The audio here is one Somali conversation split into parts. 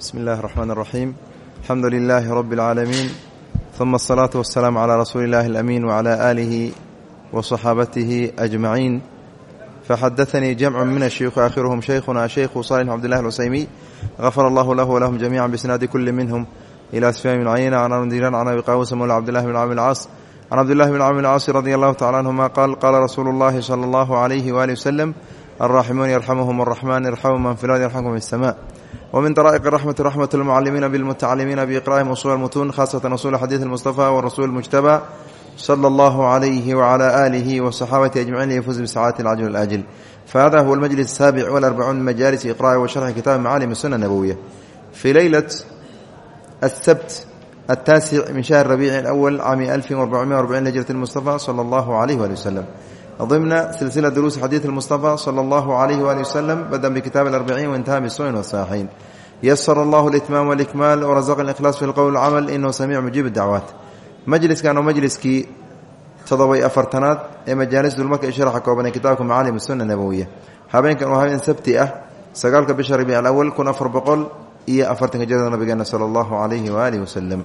bsmi اllahi الرحmn الرaxيim alxamdu لilaahi rb اlcaalamiin ثuma الصlaaةu والsalaam عlى rasuuli اllahi الأmiin وعlى آlihi وصaxaabatihi أجmaciin faxadaثanii jamcu min الshuyuuخi aakhiruhum shaykhuna shaykhu صالح cbdالlah الcusaymi غafar allahu lahu wlahum jamiica bisnaadi kuli minhm ilى sfyan bn cayna can andiran can abi qaawusa mawla cbdillahi bn cami اlcaas can cabdillahi bn cami اlcaasi radi allahu tacala canhuma qaal qaala rasuulu اllahi salى اllahu عalayhi wali waslem alraaximuun yarxamuhum الraxman irxamu man fi lard yarxamkum fi الsma wmin daraa'iq raxmati raxmat lmucalimiina bilmutacalimiina biiqra'ihim usul almutuun khasatan usul xadiid almustafa warasuul mujtaba sala allahu calayhi wacala aalihi wasaxaabati ajmaciin liyafuz bisacaati alcajl alaajil fahada huwa almajlis asaabic walarbacuun min majalis iqra'i wa sharxi kitaabi macaalim suna nabowiya fii leylat asabt ataasic min shahri rabiici alawal caami alfin warbacumiya arbacin hijrati lmustafa sala allahu calayh waali wasalam ضمن سلسلة دروس حديث المصطفى صلى الله عليه وآله وسلم بدأ بكتاب الأربعين وانتهى بالسنن والصحيحين يسر الله الإتمام والإكمال ورزق الإخلاص في القول والعمل إنه سميع مجيب الدعوات مجلس كانوا مجلس كي تضوي أفرتنات مجالس دولمك إشراح كوبنا كتابكم معالم السنة النبوية هابين كانوا هابين سبتي أه سقالك بشهر ربيع الأول كن أفر بقول إيا أفرتن جرد نبينا صلى الله عليه وآله وسلم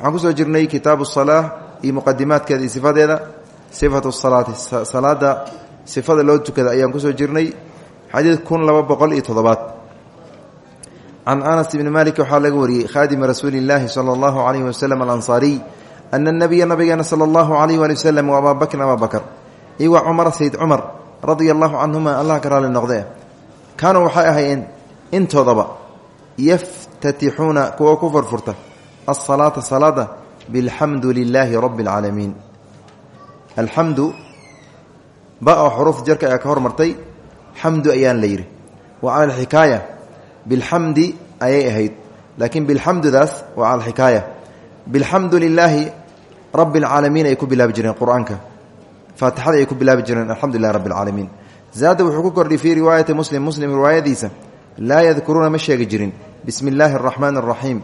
حنكسو جرني كتاب الصلاة إي مقدمات كذي صفات هذا sifatu salaati salaada sifada loo tukada ayaan ku soo jirnay xadiid kun laba boqol iyo toddobaad. Can anas ibni malik waxaa laga wariyey khaadima rasuuli illaahi sala allahu calayhi wasalam alansaariy ana nabiya nabigeena sala allahu calayh waali wasalam wa abaa bakrin abaa bakr iyo wa cumar sayid cumar radia allahu canhuma allah ka raali noqdee kaanuu waxay ahaayeen intoodaba yaftatixuuna kuwa ku furfurta asalaata salaada bilxamdu lilaahi rabbi alcaalamiin alxamdu ba oo jarka ayaa ka hormartay xamdu ayaan la yidhi. Wa cala alxikaaya bilxamdi ayay ahayd. Laakiin bilxamdudaas waa cala alxikaaya. Bilxamdu lilaahi rabbi alcaalamiin ay ku bilaabi jireen qur'aanka. Faatixada ay ku bilaabi jireen alxamdu lilahi rabbi alcaalamiin zaada wuxuu ku kordhay fii riwaayati muslim muslim riwaayadiisa laa yadkuruuna ma sheegi jirin. Bismi illaahi araxmaani araxiim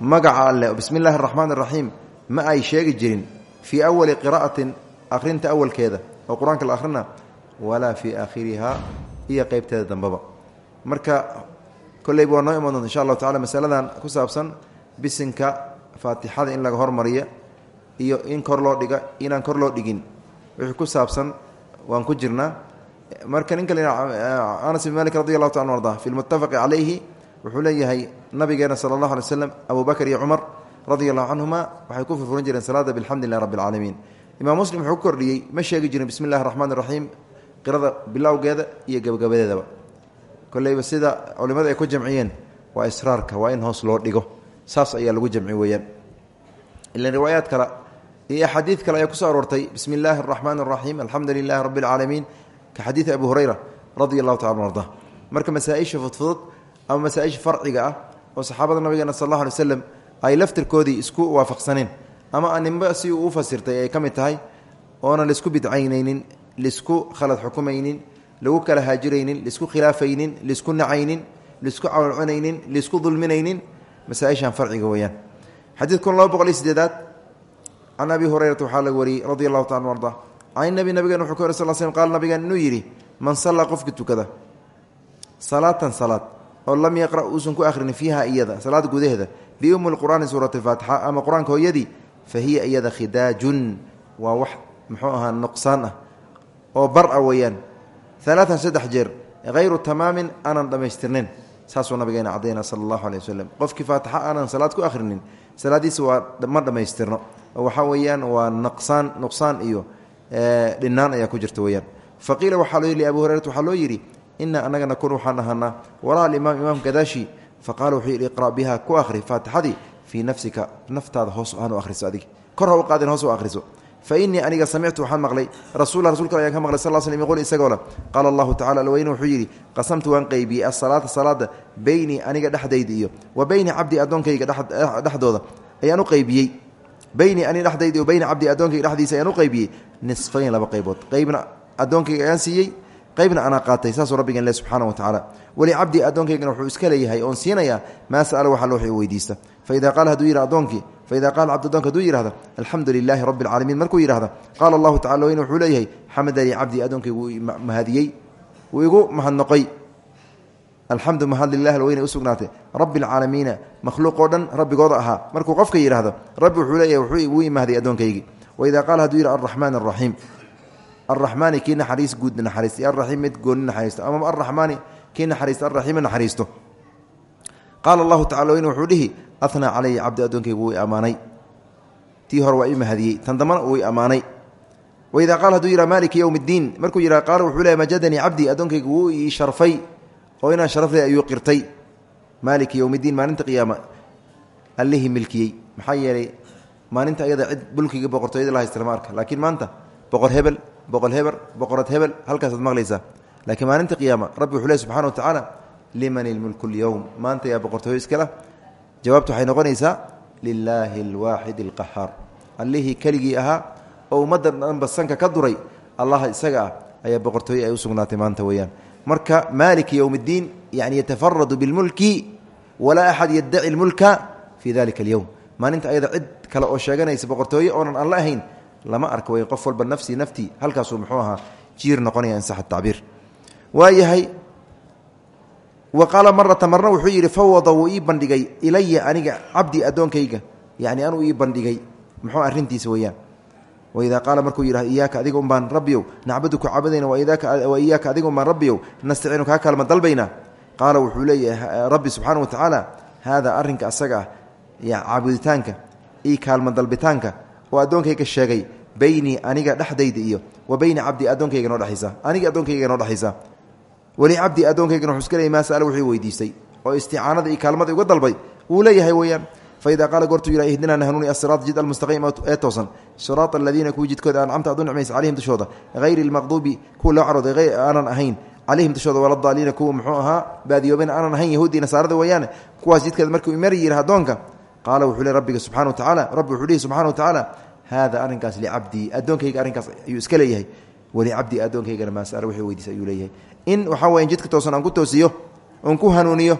magaca alleh bismi illaahi araxmaan ma ay sheegi jirin fii awali qira'atin akhrinta awalkeeda oo qur'aanka la akhrina walaa fii aakhirihaa iyo qeybteeda dambeba marka kolleyba waa noo iman doonta insha allahu tacala masaladan ku saabsan bisinka faatixada in laga hormariya iyo in kor loo dhiga inaan kor loo dhigin wixii ku saabsan waan ku jirnaa marka ninka anas bin malik radi allahu taala arda fi lmuttafaqi calayhi wuxuu leeyahay nabigeena sala allahu alay slam abu bakr iyo cumar radia allahu canhuma waxay ku furfuran jireen salaada bilxamdi lilah rabbi alcaalamiin muslim wuxuu ku ma sheegi jirin bismi illahi raxmaan raxiim qirada bilowgeeda iyo gebagabadeedaba koleyba sida culimada ay ku jamciyeen waa israarka waa in hoos loo dhigo. Saas ayaa lagu jamci weeyaan. Ilan riwaayaad iyo axaadiid kale ayaa ku soo aroortay bismi illaahi araxmaan araxiim alxamdu lilahi rabbi alcaalamiin ka xadiidi abi hurayra radia allahu tacala marka masaa-isha fudfudud ama masaa-isha farciga ah oo saxaabada nabigeena sal allahu alay waslam ay laftirkoodii isku waafaqsaneen ama animba si uu u fasirtay ay ka mid tahay oona la isku bidcaynaynin la isku khalad xukumaynin lagu kala haajiraynin la isku khilaafaynin la isku nacaynin la isku cawlcunaynin la isku dulminaynin masaaishan farciga weyaan xadiid laba boqol iyo sideedaad can abi hurayrata waxaa laga wariyey radi allahu taala arda. Can nabi nabigen wuxuu ka wary sal slm qaal nabigan inuu yidhi man sallaa qofka tukada salaatan salaad oo lam yaqra' uusan ku akhrin fiiha iyada salaada gudaheeda biumi lqur'aani suurat alfaatixa ama qur'aanka hooyadii fa hiya iyada khidaajun waa wax muxuu ahaa nuqsaan ah oo bar a weeyaan. Alaatan saddex jeer hayru tamaamin aanan dhammaystirnayn saasuu nabigeena cadayna sala allahu aleh waslem qofkii faatixa aanan salaad ku akhrinin salaadiisa waa ma dhammaystirno. Oo waxaa weeyaan waa naqsaan nuqsaan iyo dhinaan ayaa ku jirta weyaan fa qiila waxaa loo yidhi abu hurayrata waxaa loo yidhi ina anaga nakun waxaan ahaanaa walaha alimaam imaam gadaashi faqala wuxuu yidhi iqra' biha ku akhri faatixadii fii nafsika naftaada hoos aan u ahriso adig kor ha u qaadin hoos u ahriso fa innii aniga samictu waxaan maqlay rasuula rasulka ayaan ka maqlay sal l slm yquul isagoo leh qaala allahu tacala alweyne wuxuu yidhi qasamtu waan qeybiyey asalaata salaada beynii aniga dhexdayda iyo wa beyni cabdi addoonkayga dhexdooda ayaan u qeybiyey beynii ani dhexdayda iyo beyni cabdi addoonkayga ayaan u nisfayn laba qaybood qeybna addoonkayga ayaan siiyey qaybna anaa qaatay saasuu rabbigan le subxaana wa tacaala weli cabdi addoonkaygana wuxuu iska leeyahay oon siinayaa maa sa'ala waxa loo weydiista. Faida qaala haduu yidha addoonkii faida qaala cabdi addoonka haduu yihahda alxamdu lilaahi rabbi alcaalamiin markuu yidhahda qaala allahu tacala weyne wuxuu leeyahay xamadanii cabdi addoonkaygu mahadiyey wuu igu mahadnoqoy alxamdu mahad lilah alweyne usugnaatay rabbi alcaalamiina makhluuq dhan rabbigooda ahaa. Markuu qofka yidhaahdo rabbi wuxuu leeyahy wuxuu wuu imahday addoonkaygii. Waidaa qaala haduu yidhi alraxmaan araxiim alraxmaani kii naxariis guud naxariistay alraxiim mid gooni naxariisto ama alraxmaani kii naxariista alraxiimi naxariisto qaala allahu tacala weyne wuxuu dhihi ahnaa calaya cabdi addoonkaygu i ammaanay tii hore waa ii mahadiyey tan dambana wuu i ammaanay waidaa qaala haduu yidhaha maaliki yowm iddiin markuu yidhaha qaala wuxuu leeyahy majadanii cabdi addoonkaygu wuu ii sharfay oo inaan sharafle ayuu qirtay maaliki yowmiddiin maalinta qiyaama allihii milkiyey maxaa yeelay maalinta ayada cid bulkiga boqortooyada la haysta lama arka laakiin maanta boqor hebel boqor heber boqorad hebel halkaasaad maqlaysaa laakiin maalinta qiyaama rabbi wuxuu ley subxana wa tacaala liman ilmulku lyowm maanta yaa boqortooyo iskala. Jawaabtu waxay noqonaysaa lilaahi alwaaxid alqahaar. Allihii keligii ahaa oo ummadda dhanba sanka ka duray allah isaga ah ayaa boqortooye ay u sugnaatay maanta weeyaan. Marka maaliki yowm اddiin yani yatafaradu bilmulki walaa axad yaddaci lmulka fii dalika alyowm maalinta ayada cid kale oo sheeganaysa boqortooye oonan aan la ahayn lama arka way qof walba nafsii naftii halkaasuu muxuu ahaa jiir noqonaya in sax tacbiir. Waayahay wa qaala marata wuxuu yidhi fawada wuu ii bandhigay ilaya aniga cabdi addoonkayga. Yani anuu ii bandhigay muxuu arrintiisa weeyaan. Waidaa qaala markuu yidhah iyaaka adiga un baan rabbiyow nacbudu ku caabudayna wa iyaaka adiga baan rabbiyow nastaciinu kaa kaalma dalbaynaa qaala wuxuu leeyahay rabbi subxaana wa tacaala haadaa arrinka asaga ah caabuditaanka io kaalma dalbitaanka oo addoonkayga sheegay beynii aniga dhexdayda iyo wa beyna cabdi addoonkayga noo dhexaysa. Aniga addoonkayga noo dhexaysa. Weli cabdi addoonkaygan leeyay maa sa'ala wuxuu weydiistay oo isticaanada iyo kaalmada uga dalbay wuu leeyahay weeyaan. Faida qaala goortuu yidha ihdinaa nahanuuni asiraat jid almustaqiim ee toosan. Siraat aladiina kuwii jidkooda ancamta aad u nicmaysa calayhim dushooda. Hayri lmaqduubi kuwa loo carooday aanan ahayn calayhim dushooda waladaaliina kuwa muxuu ahaa baadiyooben aanan ahayn yahuuddii nasaarada weeyaane kuwaas jidkeeda markuu imar yidhi addoonka qaala wuxuu le rabbiga subxana wa tacaala rabbi wuxuu dhihi wa tacaala haada arrinkaas licabdii addoonkayga arrinkaas ayuu iska leeyahay. Walicabdii addoonkaygana maasala wuxuu weydiisay ayuu leeyahay. In waxaa weya jidka toosan aan ku toosiyo oon ku hanuuniyo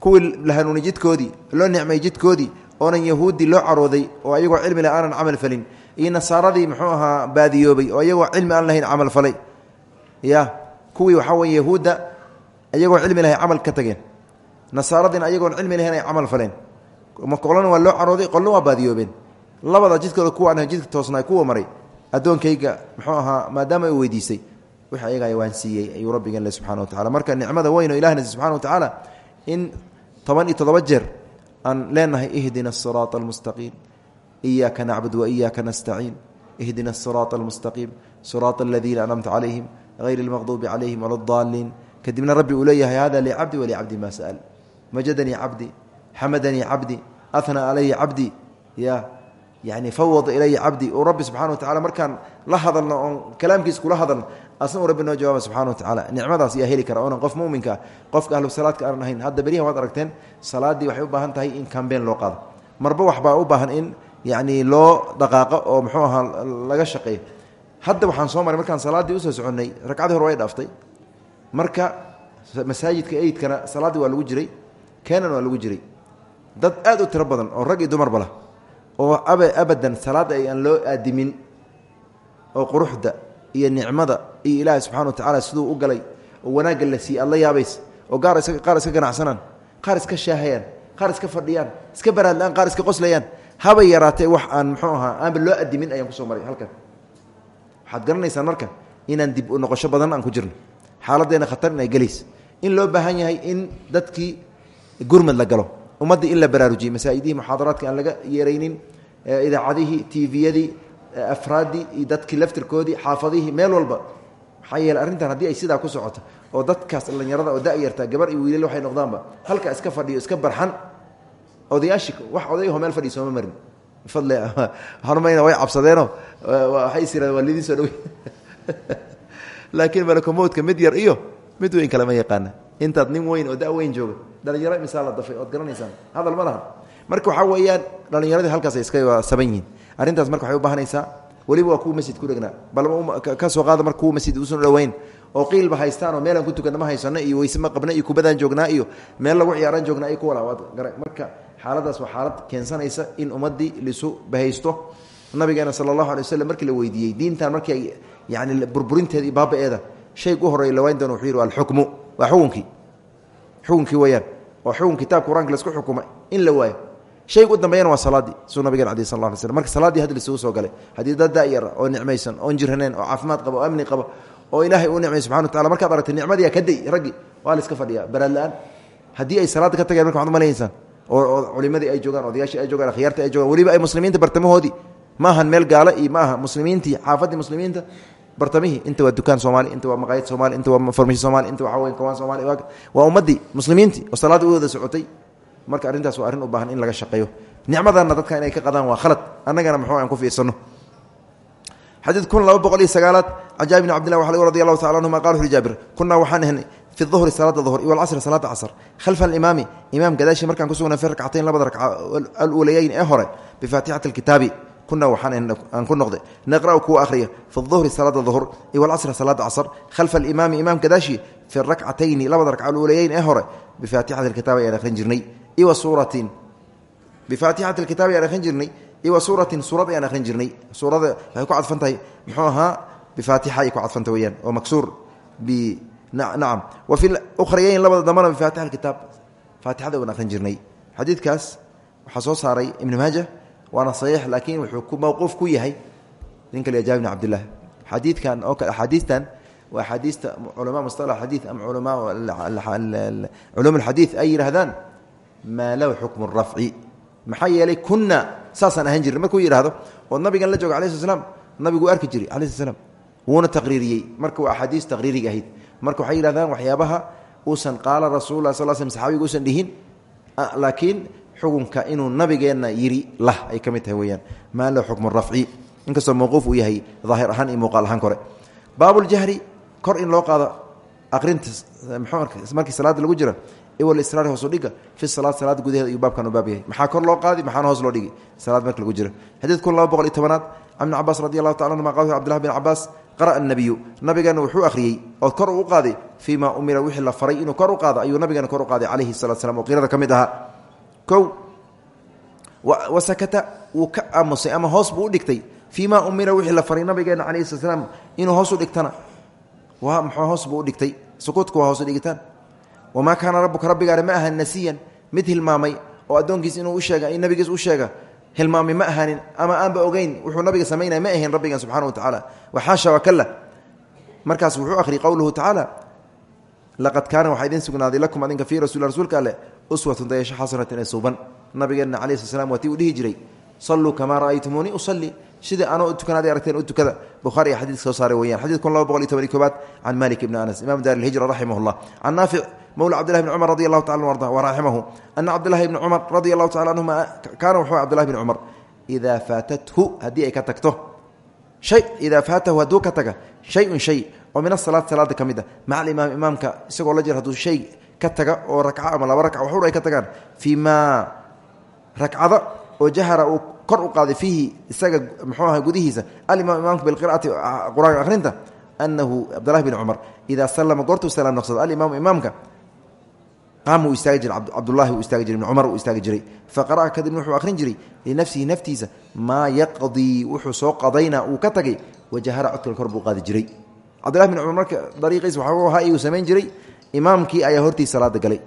kuwii la hanuuni jidkoodii loo nicmay jidkoodii oonan yahuudi loo carooday oo ayagoo cilmi leh aanan camal falin iyo nasaaradii muxuu ahaa baadiyoobay oo ayagoo cilmi aan lahayn camal falay. Ya kuwii waxaa weye yahuudda ayagoo cilmi lahay camal ka tageen. Nasaaradiina ayagoon cilmi lahayn ay camal qolna waa loo carooday qolna waa baadiyoobeen labada jidkooda kuwaan jidka toosnaa kuwa maray. Addoonkayga muxuu ahaa maadaama uu weydiisay wix ayaga waan siiyey ayuu rabbigan le subxana wa tacala marka nicmada weyn oo ilahna subxana wa tacaala in toban iyo toddoba jeer aan leenahay ihdina asiraata almustaqiim iyaaka nacbud waiyaaka nastaciin ihdina asiraata almustaqiim siraata aladiina anamta calayhim hayri lmaqduubi calayhim wala kadibna rabbi uu leeyahay hada licabdi walicabdi ma sa'al. Majadanii cabdi xamadanii cabdi ahnaa calaya cabdi ya yani fawada ilaya cabdi uu rabbi subxana wa tacala markaan la hadalno oon kalaamkiisa kula hadalno asna uu rabbi noo jawaaba subxana wa tacala nicmadaas yaa heli kara oonan qof muminka ah qofka ahlu salaadka aanan ahayn hadda beryahan waad aragteen salaaddii waxay u baahan tahay in kambeen loo qaado marba waxbaa u baahan in yacni loo dhaqaaqo oo muxuu ahaa laga shaqeeyo hadda waxaan soo maray markaan salaaddii u soo soconnay ragcadii hore way dhaaftay marka masaajidka eydkana dad aad u tiro badan oo rag iyo dumarba lah oo ab abadan salaadda ay aan loo aadimin oo quruxda iyo nicmada iyo ilaahay subxana wa tacaala siduu u galay oo wanaagga la siiyey aad la yaabays oo qaar iska ganacsanaan qaar iska shaahayaan qaar iska fadhiyaan iska baraadla-aan qaar iska qoslayaan habay yaraatee wax aan muxuu ahaa aanba loo adimin ayaan ku soo maray halkan. Waxaad garanaysaan marka inaan dib u noqosho badan aan ku jirno. Xaaladdeena khatar in ay in loo baahan yahay in dadkii gurmad la galo ummaddii in la baraarujiyey masaajidihii muxaadaraadka aan laga yeeraynin idaacadihii tviyadii afraaddii iyo dadkii laftirkoodii xaafadihii meel walba. Maxaa yeele arrintan ay sidaa ku socoto oo dadkaas dhallinyarada oo da-yarta gabar iyo wiilal waxay noqdaanba halka iska fadhiyo iska barxan odayaashii wax odayaho meel fadhiyo sooma marin. Fadle hanumayna way cabsadeenoo? Waxay waa lidin soo dhawey laakiin malakomowdka mid yar iyo mid weyn kalama yaqaana. Intaad nin weyn oo da weyn jooga dhalinyaro misaa la dafay ood garanaysaan? Hadal ma laha. Marka waxaa weeyaan dhalinyaradii halkaas ay iska saban yihiin. Arrintaas marka waxay u baahanaysaa weliba waa kuwa masjid ku dhegnaa bal ka soo qaada marka kuwa masjid uusan dhoweyn. Oo qiilba haystaan oo meelaan ku tukana ma haysano iyo weyse qabna iyo kubadaan joognaa iyo meel lagu ciyaaraan joognaa iyo kuwa lawaad marka xaaladaas waa xaalad keensanaysa in ummaddii lisu bahaysto. Nabigeena sala allahu alay waslem markii la weydiiyey diintan markii yani burburinteeda iyo baaba-eeda u horey lawayn doona wuxuu yidhi alxukmu. Waa xukunkii xukunkii weyaan oo xukun kitaab qur'aanka la isku xukuma in la waayo. Shayga u dambeeyana waa salaadii suu nabigeen adi sal la slam marka salaaddii hadda lisugu soo galay haddii dad daayar oo nicmaysan oon jirhaneen oo caafimaad qaba oo amni qaba oo ilaahay uu nicmay subxana wa tacala markaad aragtay nicmadiia ka day raggi waa la iska fadhiyaa. Baraad la'aan haddii ay salaadda ka tageen marka waxad umalayaysaan oo culimadii ay joogaan odayaashii ay jogaan akhyaartii ay jogaan weliba ay muslimiinta bartamahoodii ma ahan meel gaalo iyo ma aha muslimiintii xaafaddii muslimiinta bartamihii inta waa dukaan soomaali inta waa maqaayad soomali inta waa farmashi soomali inta waxaa weyn kawaan soomali waa ummaddii muslimiintii oo salaadda u wada socotay. Marka arrintaas waa arrin u baahan in laga shaqeeyo. Nicmadanna dadka inay ka qadaan waa khalad. Annagana muxuu aan ku fiirsano. Xadiid kun laba boqol iyo sagaalaad can jaabir bn cabdillah waxa radi allahu tacala anhuma qala wuxuhi jaabir kunaa waxaan ahnay fi duhri salaada duhr iyo alcasri salaada casr khalfa alimaami imaam gadaashii markaan ku sugnay fi rakcatayn labada ragca aluulayeyn ee hore bifaatixati alkitaabi kunaa waxaan aan ku noqday. Naqra'u kuwa akhriya fi duhri salaada duhr iyo alcasri salaada casr khalfa alimaami imaam gadaashii fi rakcatayni labada ragca aluulayeyn ee hore bifaatixati alkitaabi ayaan akhrin jirnay iyo wa suuratin bifaatixati alkitaabi ayaan akhrin jirnay iyo wa suuratin suurad ayaan akhrin jirnay. Suurada waxay ku cadfan tahay muxuu ahaa bifaatixa ay ku cadfanta weyaan oo maksuur nacam wa fi ukhrayeyn labada dambana bifaatix alkitaab faatixada waan akhrin jirnay. Xadiidkaas waxaa soo saaray ibnu maaja waana saxiix laakiin wuxuu ku mowquuf ku yahay ninka la jaabir bn cabdillah xadiidkan oo kale axaadiistan waa axaadiista culamaa mustalax xadiid ama culamaa culuum alxadiid ay yidhaahdaan maa lahu xukmu rafci. Maxaa yeelay kuna saasaan ahaan jirin. Markuu yidhahdo oo nabigan la jooga alai sl slam nabigu arki jiray alai sl slam wuuna taqriiriyey. Marka waa axaadiis taqriiriga ahayd. Marka waxay yidhahdaan waxyaabaha uusan qaala rasuullah sal slm saxaabiga uusan dhihin laakiin xukunka inuu nabigeenna yidhi lah ay ka mid tahay weyaan maa lahu xukmu rafci. Inkastoo mawquuf uu yahay daahir ahaan iyo muuqaal ahaan kore. Baabuljahri kor in loo qaado aqrinta markii salaada lagu jira iwalisraari hoosudhiga fi salaad salaad gudaheeda ayuu baabkan u baab maxaa kor loo qaadi maxaana hoos loo dhigi? Salaad marka lagu jiro. Xadiid kun laba boqol iyo tobanaad can ibni cabaas radi allahu taala anhuma qal cbdillahi bin cabaas qara'a wuxuu akhriyey oo kor uu qaaday fii umira wixii la faray inuu kor u qaado ayuu nabigeena kor u qaaday calayhi salatu slam oo qirada ka kow wasakata wuu ka aamusay ama hoos buu u dhigtay fii ma umira wixii la faray nabigeena calayhi salat slam inuu hoos u dhigtana. Waa muxuu hoos buu u dhigtay? Sukuudka waa hoos u dhigitaan. Wamaa kaana rabbuka rabbigaana ma ahan nasiyan mid hilmaamay oo addoonkiis inuu u sheega in nabigiis u sheega hilmaamay ma ahaanin ama aanba ogeyn wuxuu nabiga samaynaya ma ahayn rabbigan subxana wa tacaala. Waxaasha wakala markaas wuxuu akhriyay qowluhu tacaala laqad kaana waxaa idin sugnaaday uswatun dayasho xasanatan ee suuban. Nabigeenna calayi sl slam waa jiray saluu kamaa ra'aytumuunii usalli. Sidai anoo tukanaada aragteen u tukada. Bukhaari xadidka soo saaray weyaan xadid kun laba boqol iyo malik ibni anas imam daar ilhijra raximah llah can naafic mowla cabdillahi bni cumar radi allahu tacala arda waraximahu ana cabdillahi bni cumar radia allahu anhuma kaana wuxuu cabdillahi bni cumar. Idaa faatathu haddii ay ka tagto. Shay idaa faatahu shay-un shay oo min asalaad salaada ka mid a maca alimaam imaamka isagoo la jir hadduu shay ka taga oo rakca ama laba rakca waxur ay ka tagaan. Fii maa oo jahara uu kor u qaaday fiihi isaga muxuu aha gudihiisa alimaam imaamka bilqira'ati qur'aanka akhrinta anahu cabdllahi bn cumar idaa salama goortuu salaam noqsado alimaamu imaamka qaama uu istaagi jiray cabdullahi uu istaagi jiray ibn cumar uu istaagi jiray. Faqara'a kadibna wuxuu akhrin jiray linafsihi naftiisa maa yaqdii wuxuu soo qadayna uu ka tagay wajahara codkale kor buu qaadi jiray. Cabdullahi bin imaamkii ayaa hortiis salaada galay.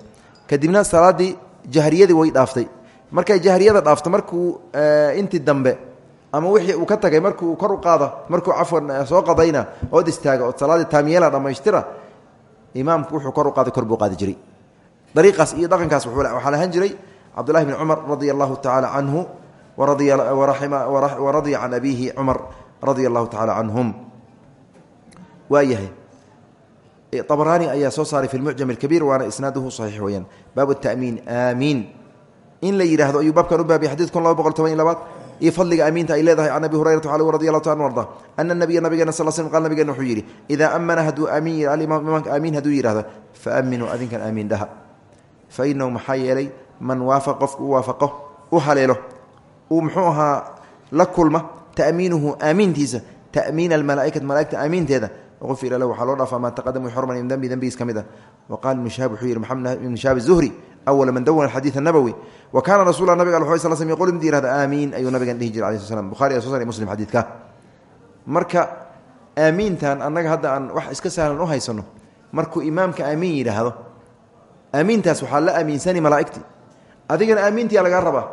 Kadibna salaaddii jahriyadii way dhaaftay. Markay jahriyada dhaafto markuu intii dambe ama wixii uu ka tagay markuu kor u qaada markuu cafwan soo qadayna ood istaaga ood salaaddii taamiyeela dhammaystira imaamku wuxuu kor u qaaday kor buu qaadi jiray. Dariiqaas iyo dhaqankaas waxaa lahan jiray cabdullahi bni cumar radia allahu tacaala canhu waradiya can abiihi cumar radia allahu tacaala canhum waayahay abaraani ayaa soo saaray fi lmucjam alkabiir waana isnaaduhu saxiix weyaan baabu tamiin aamiin in la yidhahdo ayuu baabkan u baabiyay xadid kun laba boqol toban iyo labaad iyo fadliga aamiinta ay leedahay can abi hurayrata al radi allahu taala arda ana nabiya nabigeena sal slm qal nabigeena wuxuu yidhi idaa amana hadduu aamiin imaamka aamiin hadduu yidhahdo faaminuu adinkan aamiin dhaha fa inahu maxaa yeelay man waafaqa qofku u waafaqo u haleelo uu muxuu ahaa la kulma ta'miinuhu ufira lahu waxaa loo dhaafaa maa taqadama xorman min dembi dembigiis ka mid ah. Wa qaala ibnu shahaab wuxuu yidhi maxamed ibnu shahaab zuhri awala man dawana alxadiid annabowi wa kaana rasul nabig al sl sl yqul mid yihahda aamiin ayuu nabigan dhihi jiray alai sl slam bukhari so sar muslim xadiidka. Marka aamiintan annaga hadda aan wax iska sahlan u haysano markuu imaamka aamiin yidhaahdo aamiintaas waxaa la aamiinsani malaa'igti. Adigana aamiintiyaa lagaa rabaa.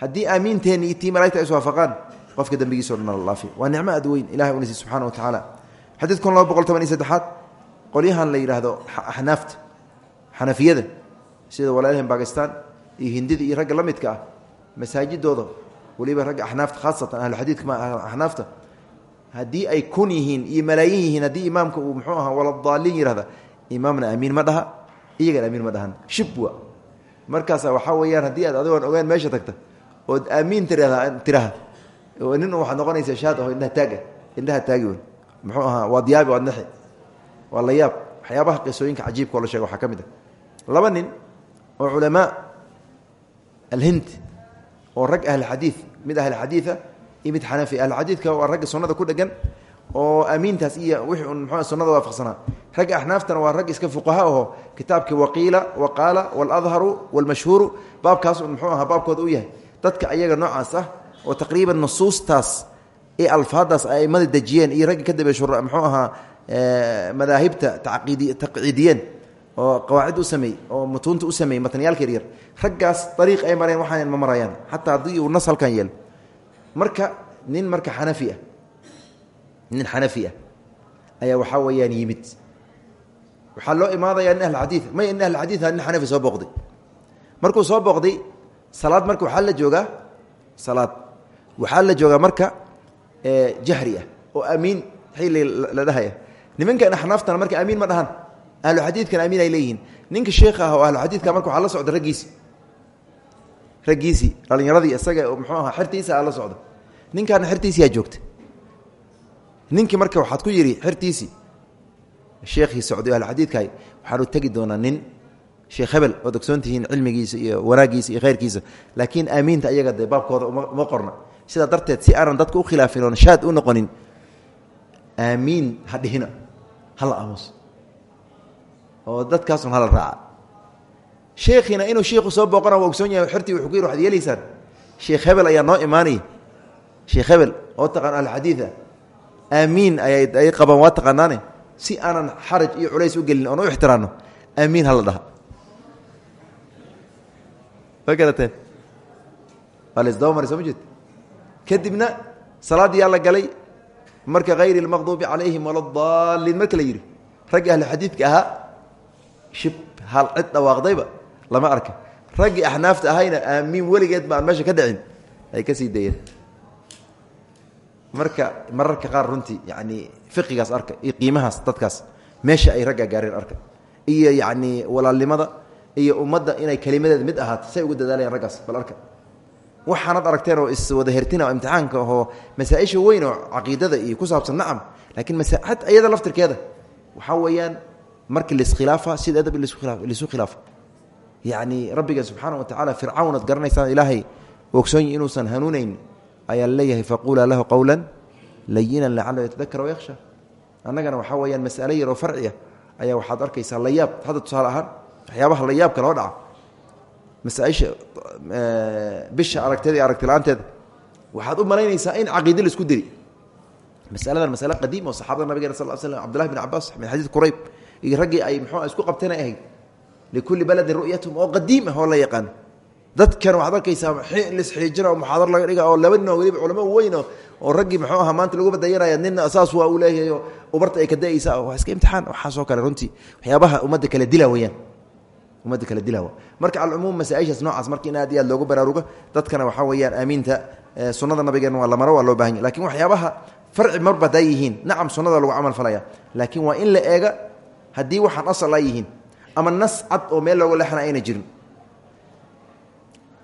Haddii aamiinteenni tii malaigta ay iswaafaqaan qofka dembigiiso dhan alaafi waa nicmo aad weyn ilahay unasi subxana wa tacaala xadiid kun laba boqol toban iyo saddexaad qolyahan la yidhaahdo axnaafta xanafiyada sida walaalaheen bakistan iyo hindida iyo ragga la midka ah masaajidooda weliba ragga axnaafta khaasatan ahluxadiidka ma axnaafta haddii ay kun yihiin iyo malaayin yihiin haddii imaamka uu muxuu ahaa waladaaliin yihahda imaamna amiin ma dhaha iyagana amiin ma dhahan shibwa markaasa waxaa weeyaan haddii aad adigoon ogaan meesha tagta ood aamiin tiraha nin waxaad noqonaysa shaad aho indhaha taaga indhaha taagi wey muxuu ahaa? Waad yaabi waad nexi waa la yaab waxyaabaha qisooyinka cajiibka oo la shega waxaa ka mid a laba nin oo culamaa alhind oo rag ahlxadiid mid ahlxadiida iyo mid xanafi. Ahlxadiidka waa ragga sunnada ku dhegan oo amiintaas iyo wixii un mxu sunnada waafaqsanaa. Ragga axnaaftana waa rag iska fuqaha aho kitaabkii waqiila waqaala waladharu walmashhuuru. Baabkaas un muxuu ahaa baabkooda u yahay. Dadka ayaga noocaas ah oo taqriiban nusuustaas ee alfaadaas aimada dejiyeen iyo ragga ka dambeey muxuu ahaa madaahibta taqciidiyeen oo qawaacid u sameey oo mutuunta u sameeyey matniyaalka yaryar raggaas dariiq ay mareen waxaan ma marayaan. Xataa haddii uu nas halkan yeelo marka nin marka xanafi ah nin xanafi ah ayaa waxaa weeyaan yimid. Waxaa loo imaadayaa nin ahlxadiid may nin ahlxadiida nin xanafi soo booqday. Markuu soo booqday salaad marka waxaa la joogaa salaad. Waxaa la joogaa marka jahri ah oo amiin xilli la dhahaya. Nimankan axnaaftana marka amiin ma dhahan ahluxadiidkan amiin ay leeyihiin. Ninka sheekh ah oo ahluxadiidka marka waxaa la socda raggiisi. Raggiisii dhalinyaradii isaga muxuu ahaa xertiisa aa la socda. Ninkaana xertiisiyaa joogta. Ninkii marka waxaad ku yidhi xertiisii sheekhii socday ahluxadiidkahay waxaanu tegi doonaa nin sheekh hebel ood ogsoon cilmigiisa iyo wanaagiisa iyo khayrkiisa. Laakiin aamiinta ayaga dee baabkooda uma qorna sidaa darteed si aanan dadka u khilaafin oon shaad u noqonin aamiin ha dhihina hala aamuso oo dadkaasun hala raaca. Sheekhiina inuu shiikhu soo booqana waa ogsoon yahay xertii wuxuu ku yidhi waxad yeelaysaan? Sheekh hebel ayaa noo imaanaya. Sheekh hebel oo taqaan alxadiida aamiin ayay ay qabaan waa taqaanaane. Si aanan xaraj iyo culays u gelin oon u ixtiraanno aamiin hala dhaha. Ma garateen waa laisdaba maray soo ma jeed kadibna salaaddii yaa la galay marka hayri اlmaqduubi calayhim wala daaliin marka la yidhi raggi ahlu xadiidka ahaa shib hal cid dhawaaqdayba lama arka. Raggii axnaafta ahayna aamiin weligeed ba aan meesha ka dhicin. Ay ka sii dayeen marka mararka qaar runtii yani fiqigaas arka iyo qiimahaas dadkaas meesha ay ragga gaareen arka. Iyo yani walaalnimada iyo ummadda inay kelimadeeda mid ahaato say ugu dadaalayaan raggaas bal arka waxaanad aragteen oo iswada hertina oo imtixaanka oo masaaisha weyn oo caqiidada iyo ku saabsan nacam laakiin at iyada laftirkeeda. Waxaa weeyaan markii laiskilaafa sida adab lisu khilaafa. Yacni rabbigan subxaana wa tacala fircawn ad garanaysaan ilaahay ogsoonyi inuusan hanuunayn. Ayaa la leeyahay faquulaa lahu qowla layinan lacala yatadakar wayakhsha annagana waxaa weyaan mas'alo yar oo farci ah. Ayaa waxaad arkaysaa layaab hadda tusaale ahaan waxyaabaha layaabka loo dhaca masaaisha bisha aragteeda iyo aragti la'aanteeda waxaad u malaynaysaa in caqiide la isku diri. Masaladan masale qadiim oo saxaabada nabigeen sal slam abdullahi bin cabaas min xadiid qurayb iyo raggii ay muxuu isku qabteen ay ahayd. Likulli baladin ru'yatum oo qadiim ah oo la yaqaan. Dadkan waxaad arkaysaa lisxiijina oo muxaadar laga dhiga oo laba nin oo weliba culamo weyn oo raggii muxuu ahaa maanta lagu badayanaya nina saas waa uu leeyahay oo ubarta ay ka da'aysa waa iska imtixaan waxaasoo kale runtii waxyaabaha ummadda kale dila weeyaan ummadda kale dilaawa. Marka alcumuum masaaishaas noocaas marka in aad iyo aad loogu baraarugo dadkana waxaa weeyaan aamiinta sunnada nabigeena waa la maro waa loo baahan yahy laakiin waxyaabaha farci marba hadaa yihiin nacam sunnada lagu camal falaya. Laakiin waa in la eega haddii waxaan asal a yihiin ama nas cad oo meel looga leexana ayna jirin.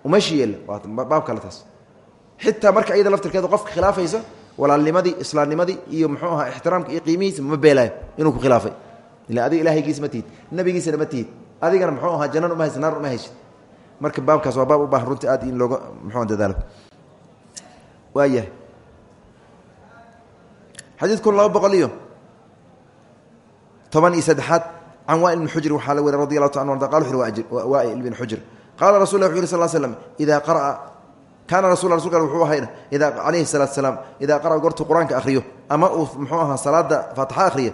Umashi yeela waa baab kale taas. Xitaa marka iyada laftirkeeda qofka khilaafaysa walaalnimadii islaamnimadii iyo muxuu ahaa ixtiraamka iyo qiimihiisa ma beelaayo inuu ku khilaafay. Ila adiga ilahaygiisa ma tihid nabigiisana ma tihid adigana mxuu ahaa jannan uma haysa naar uma haysid. Marka baabkaas waa baab u baahan runtii aad in looga muxuu dadaalo waayahay. Xadiid kun laba boqol iyo toban iyo saddexaad can wail bn xujr waxaa la weri radi allahu ta anu uri wail bn xujr qaala rasul wuxu yuri sal slam idaa qara'a kaana rasul rasulka wuxuu ahayna idaa calayhi salaatu salaam idaa qara'a gortuu qur'aanka akhriyo ama uu muxuu ahaa salaada faatixa akhriya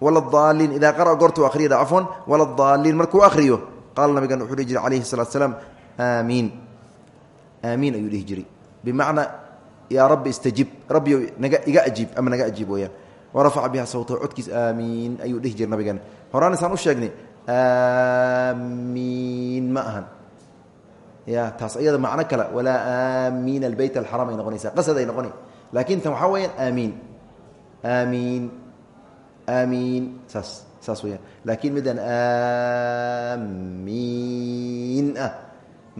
wala daaliin idaa qara'a goortuu akhriyada cafwan wala daaliin markuu akhriyo qaala nabigan wuxuu dhihi jiray salatu salaam aamiin. Aamiin ayuu dhihi jiray. Bimacnaa rabbi istajib. Rabbi naga iga ajiib ama naga ajiib weyaan warafaca biha sawtahu codkiis aamiin ayuu dhihi jiray nabigan. Horaan u sheegnay aamiin ma ya taas ayada macno kale walaa aamiin albeyt alxaram ay noqonaysaa laakiin tan waxaa weyaan aamiin saas saas weyaan laakiin midaan aamiin ah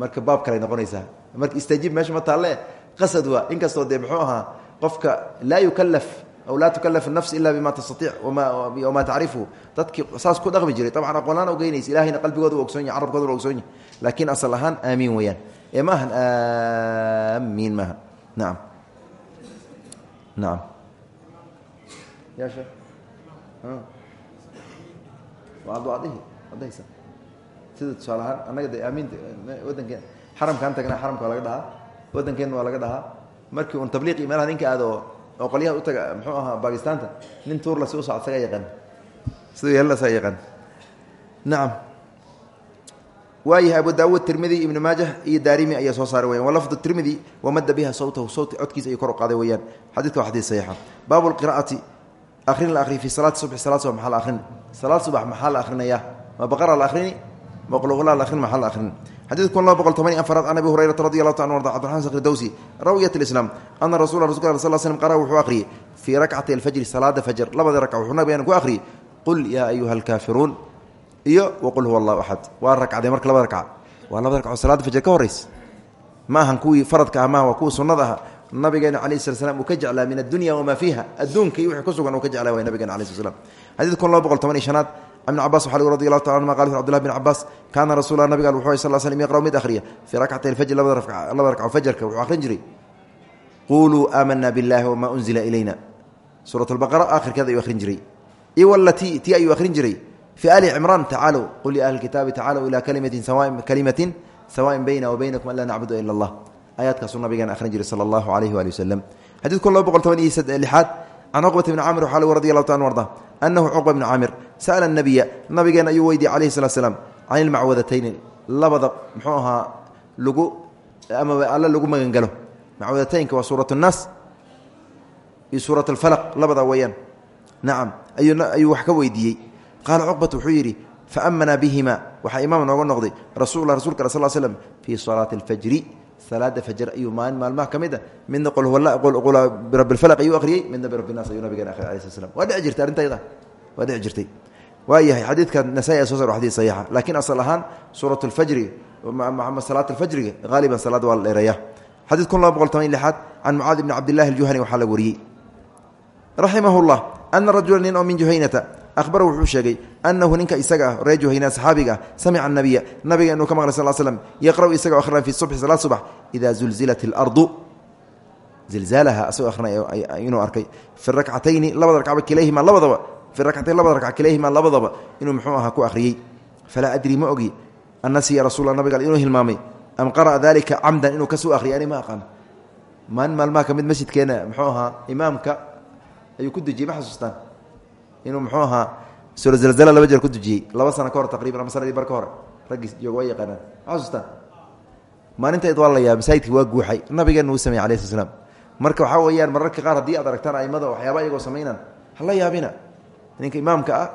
marka baab kale ay noqonaysaa marka istajiib meesha ma taalle qasad waa inkastoo dee muxuu ahaa qofka laa yukalaf aw laa tukalaf nafs ila bima tastaiic wama tacrifu dadkii saas ku dhaqmi jiray abcan aqoonlaan ogeynaysa ilahayna qalbigooda u ogsoon yahy carabkooda ogsoon yahy laakiin asal ahaan aamiin weyaan ee ma ahan aamiin maaha naam naam adahaysa sida tusaale ahaan annaga de aamiinta wadankeen xaramkaan tagnaa xaramka waa laga dhahaa. Wadankeenna waa laga dhahaa. Markii un tabliiqi meelaha ninka aado oo qolyaha u taga muxuu ahaa bakistaanta nin tuurla si u socod saga yaqaan. Siduu yeelala saga yaqaan. Nacam waayahay abu daawuud tirmidi ibnu maajah iyo daarimi ayaa soo saaray weyaan walafdu tirmidi wamada biha sawtahu sawt codkiisa ayuu kor u qaaday weyaan xadidka waa xadiis saxiixa. Baabu lqiraa'ati akrin la akriy fi salaati subxi salaad subax maxaa la akrin salaad subax maxaa la akhrinayaa ma baqara la akhrini ma qulqulaa la akhrin maxaa la akhrin xadiidku kun laba boqol toban iyo afaraad can abi hurayrata radi allahu ta an arda cbdiraxman sakri dowsi rawiyat alislaam ana rasula rasulka al sal slm qara wuxuu akhriyey fii rakcati alfajri salaada fajr labada rakca wuxuu nabigan ku akhriyey qul yaa ayuha alkaafiruun iyo waqul huwa allahu axad waa rakcday marka labada rakca waa labada rakcoo salaada fajr ka horraysa ma ahan kuwii faradka ah maaha waa kuwa sunnada aha nabigeena slat slam uu ka jeclaa min addunya wamaa fiiha. Adduunka iyo ku sugan uu ka jeclaa way nabigeena alai sl slam kun laba boqol ibn cabas waxa radi allahu taala anuma qal cbdullah bn cabaas kaana rasuula nabiga wuxuu sal slm yaqra'u mid akhriya fii rakcati alfajr labada rakco wuxuu akhrin jiray. Quluu aamana biاllahi wama unzila ilayna. Suurat albaqara akhirkeeda ayuu akhrin jiray. Iyo walatii tii ayuu akhrin jiray. Fii ali cimraan tacaalow qul ya ahli kitaabi tacaalow ilaa kalimatin sawaaءin bayna wa baynakum an laa nacbudu allah aayaadkaasuu nabigeena akhrin jiray sala alayhi waali wasalam xadiid kun laba boqol toban iyo lixaad can cuqbata bni camir waxaa radi allahu ta an arda anahu cuqba bni caamir sa'ala nabiya nabigeena ayuu weydiiyey calayhi salatu slam can ilmacwadatayni labada muxuu ahaa lagu amaba alle lagu magangalo. Macwadataynka waa suurat اnnaas iyo suurat alfalaq labada weeyaan. Nacam ayuu wax ka weydiiyey. Qaala cuqbat wuxuu yidhi faamanaa bihima waxaa imaam nooga noqday rasulla rasulka sal slm fii salaati alfajri salaada fajr ayuu maalin maalmaha ka mid a midna qul birabbi lfalaq ayuu akhriyey midna birabbi naas ayuu nabigeena akhriy alai sl slam waa dhici jirtay arrintayda waa dhici jirtay. Waayahay xadiidka nasaa-i soo sar xadis saxiixa. Laakiin asal ahaan suurat alfajri salaat alfajriga haaliban salaada waa la dheereeya xadiid kun laba boqol toban lixaad can mucaadi bni cabdillahi aljuhani waxaa la wariyey. Raximah llah ana rajula nin oo min juhaynata ahbara wuxuu sheegay anahu ninka isaga ah ree juhayna saxaabiga ah samica nabiya nabiga inuu ka maqlay sal slm yaqra'u isagao akhrinan fi subxi salaad subax idaa zulzilat اlardu zilzaalaha asagoo akhrinay inuu arkay fi rakcatayni labada racba kilayhima labadaba fi rakcatayn labada racca kilayhima labadaba inuu muxuu ahaa ku akhriyey falaa adri ma ogi annasiya rasulla nabiga inuu hilmaamay am qara'a dalika camdan inuu ka soo akhriyay ani ma aqaan maalin maalmaha ka mid masjidkeena muxuu ahaa imaamka ayuu ku dejiyey inuu muxuu ahaa suura zalzala laba jeer ku dujiyey. Laba sano ka hor taqriban ama sanadii bar ka hore raggii jooga waa yaqaanaan. Ma xasuustaan maalintayd waa la yaaba masaajidkii waa guuxay. Nabigeena uu sameeyey alayhi sl slam marka waxaa weeyaan mararka qaar haddii aad aragtaan aimada waxyaaba iyagoo samaynaan hala yaabina. Ninka imaamka ah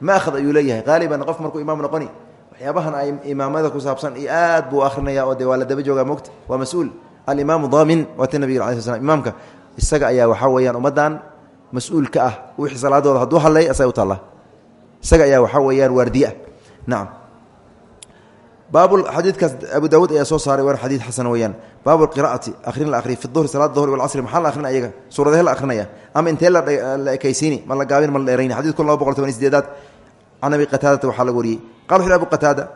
maakhad ayuu leeyahay. Qaaliban qof markuu imaam noqoni waxyaabahan ay imaamada ku saabsan iyo aad buu akhrinaya oo de waa la daba joogaa mogta waa mas'uul. Alimaamu daamin waata nabiga ala sl slam imaamka isaga ayaa waxaa weeyaan ummaddan mas'uul ka ah wixii salaadooda. Hadduu hadlay asaga u taalla. Isaga ayaa waxaa weeyaan waardiyeah nacam baab xadiidkaas abu daawuud ayaa soo saaray waana xadiid xasan weeyaan. Baabu lqiraa'ati akhrin la akhriy fi duhri salaada duhri walcasri maxaa la akhrinaya ayaga suuradahee la akhrinaya? Ama intee la ekaysiini? Ma la gaabin ma la dheerayni xadid kun laba boqol toban sideedaad can abi qataadata waxaa la wariyey. Qala wuxu abu qataada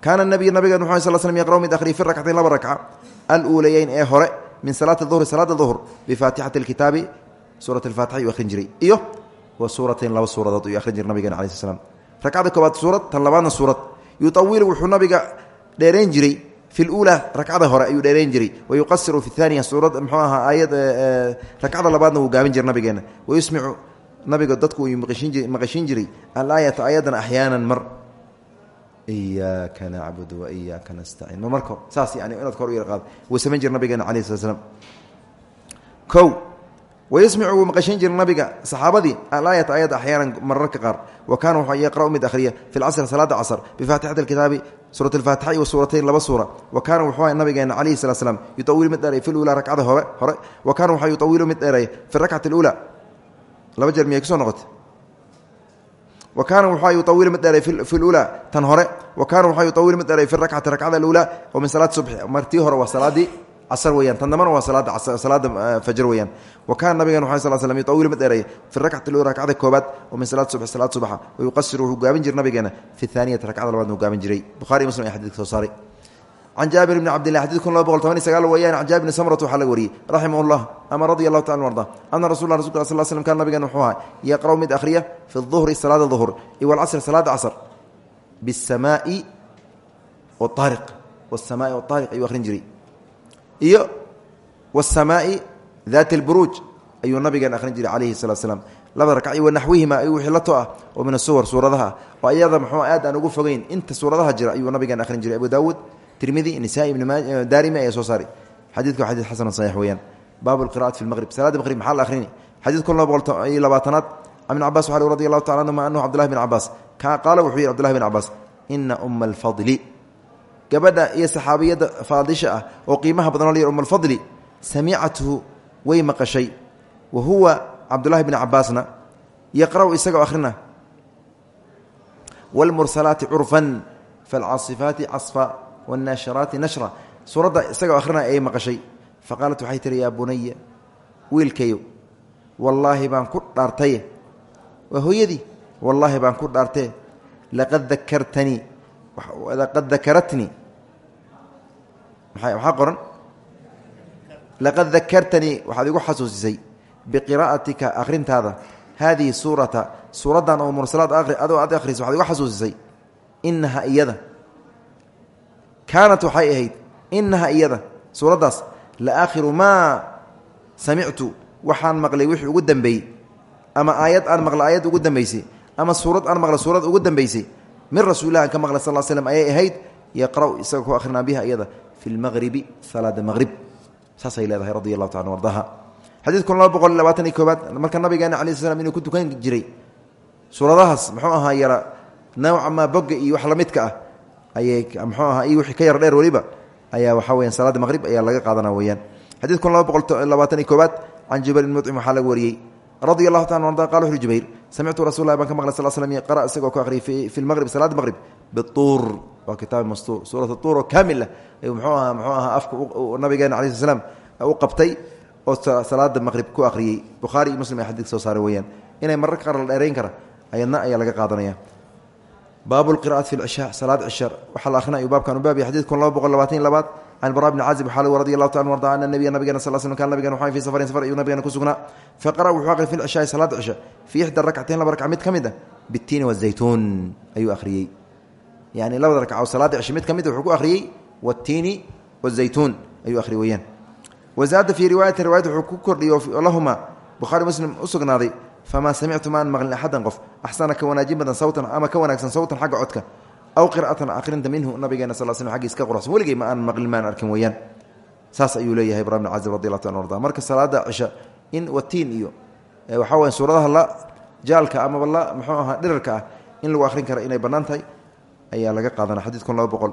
kaana nabiy nabiga muxamed sal slm yaqra'u mid akhriy fi rakcatayn laba rakca aluulayeyn ee hore min salaati duhri salaada duhr bifaatixati alkitaabi suurat alfaatixa ayuu akhrin jiray. Iyo wa suuratayn laba suuradood ayuu akhrin jiray nabigeena alai sl slam ragcada koobaad suurad tan labaadna suurad. Yuawilu wuxuu nabiga dheerayn jiray. Fi luulaa rakcada hore ayuu dheerayn jiray. Wayuqasiru fi aaniya suurad mxuu ahaa aayad rakcada labaadna wuu gaabin jiray nabigeena wayusmicu nabiga dadku uu maqashin jiray. Alaayata ayadan axyaanan mar. Iyaaka nacbudu wa iyaaka nastaciin. Ma marka saas yani inaad kor u yar qaado wuu samayn jira nabigeena alayh slat slam o wayasmicu wuu maqashin jira nabiga saxaabadii alaayata ayad axyaanan mararka qaar wa kaana wuxuu yaqra'u mid akhriya fi lcasri salaada casr bifaatixati alkitaabi suurat alfaatixa iyo suuratayn laba suura wa kaana wuxuu aha nabigeena calayhi salat slam yuawilu mid dheeray fi lula rakcada hore hore wa kaana waxaa yuawilu mid dheeray fi rakcati alula laba jeer miyay ku soo noqotay wa kaana waxaa yuawilu mid dheeray fi lula tan hore wa kaana casr weyaan tan dambana waa salaada salaada fajr weyaan wa kaana nabigan waa sal slm yuawilu mid dheeray fi rakcati lula rakcada koobaad oo min salaat subxi salaad subaxa wa yuqasiru wuxuu gaabin jiray nabigeena fi aaniyati rakcada labaadna uu gaabin jiray. Buhari muslim ay xadidka soo saaray. Can jaabir bni cabdilah xadid kun laba boqol toban iyo sagaal weyaan can jaabir bni samrat waxaa laga ama radia taala arda ana rasul la rasulka sal slm kan nabigan wuxuu yaqra'u mid akhriya fi duhri salaada duhr iyo walcasri salaada casr bisamaai waariq wsamaai waariq ayuu akhrin jiray iyo wsamaai daati اlburuuj ayuu nabigan akhrin jiray calayhi salatu slam labada rakc iyo wanaxwihima wixii la to ah oo min asuwar suuradaha oo ayada muxuu aad aan ugu fogeyn inta suuradaha jira ayuu nabigan akhrin jiray. Abu daawuud tirmidi nisaai ibn daarimi ayaa soo saaray. Xadiidku waa xadid xasan saxiix weeyaan. Baabu lqira'ati fi lmaqrib salaada maqrib maxaa la akhrini xadiid kun laba boqol iyo labaatanaad can ibn cabas waxaa radi allahu tacala anhuma anahu cabdullahi bin cabaas qaala wuxuu yidhi cbdullahi bin cabaas ina uma gabadha iyo saxaabiyadda faadisha ah oo qiimaha badan oo la yar umulfadli way maqashay. Wa huwa cabdullahi bni cabaasna yaqra'u isagoo akhrina wاlmursalaati curfan falcasifaati casfa wاnasharaati nashra. Suuradda isagoo akhrina ayay maqashay. Faqaalat waxay tihi yaa bunaya wiilkayo baan ku dhaartaye waa hooyadii wallaahi baan ku dhaartee laqad dakartanii laqad dakaratnii maxaa qoran laqad dakartanii waxaad igu xasuusisay biqiraa'atika akhrintaada haadihi suurata suuraddan oo mursalaad adoo aad akhriso waxaad igu xasuusisay inaha iyada. Kaanat waxay inaha iyada suuraddaas la aakhiru maa samictu waxaan maqlay wixii ugu dambeeyey ama aayad aan maqla aayad ugu dambaysay ama suurad aan maqla suurad ugu dambaysay min rasuulilah aan ka maqlay sal slm ayay ahayd yaqra'u isaga ku akhrinaa biha iyada fi lmaqribi salaada maqrib saasay leedahay radi allahu taala ardaha xadiid kun laba boqol labaatan iyo koobaad marka nabigeena alai sl slam inuu ku tukan jiray suuradahaas muxuu ahaa yara nawca maa boga iyo wax lamidka ah ayay mxuu ahaa iyo wixii ka yar dheer weliba ayaa waxaa weyan salaada maqrib ayaa laga qaadana weyaan xadiid kun laba boqol labaatan iyo koobaad can jubayr bn mucim waxaa laga wariyey radi allahu taala arda qala wuxu jubayr samictu rasul lah baan ka maqlay sal slm qara isagoo ku akhriyay fi lmaqrib salaada maqrib bituur waa kitaab mastuur. Suurat tuur oo kaamil ah ayuu mxuu ahaa mxuu ahaa afka nabigeena alai sl slam u qabtay oo salaada maqrib ku akhriyey. Bukhaari iyo muslim ay xadidka soo saaray weyaan inay mararka qaar la dheerayn kara ayadna ayaa laga qaadanaya. Baabu lqira'ati fi lcishaa salaad cisha waxaa la akhrina ayuu baabkan u baabya xadid kun laba boqol labaatan labaad can bara bni caazib waxaa radi allahu taala arda ana nabiya nabigena sal slm kan nabigan waxaa fi safarin safar ayuu nabigena ku sugnaa. Faqara wuxuu aqriyay fi lcishaai salaada cisha fii ixda rakcatain laba rakca mid ka mid a bitiini wazaytuun ayuu akhriyey yani labada rakca oo salaada cisha mid ka mid wuxuu ku akhriyey watiini wazaytuun ayuu akhriyey weyaan wazaada fii riwaayati riwayat wuxuu ku kordhiyo lahuma bukhari muslim u sugnaaday famaa samictu maan maqlin axadan qof axsana ka wanaajin badan sawtan ama ka wanaagsan sawtan xagga codka aw qira'atan akhrinta minhu nabigeena sal slm xaggiis ka qurxsan weligey ma aan maqlin maan arkin weeyaan. Saas ayuu leeyahay ibrahim bn cazib radi allahu ta arda marka salaada cisha in watiin iyo waxaa weya suuradaha la jaalka amaba la muxuu ahaa dhirarka ah in lagu akhrin kara inay bannaan tahay ayaa laga qaadana xadiid kun laba boqol.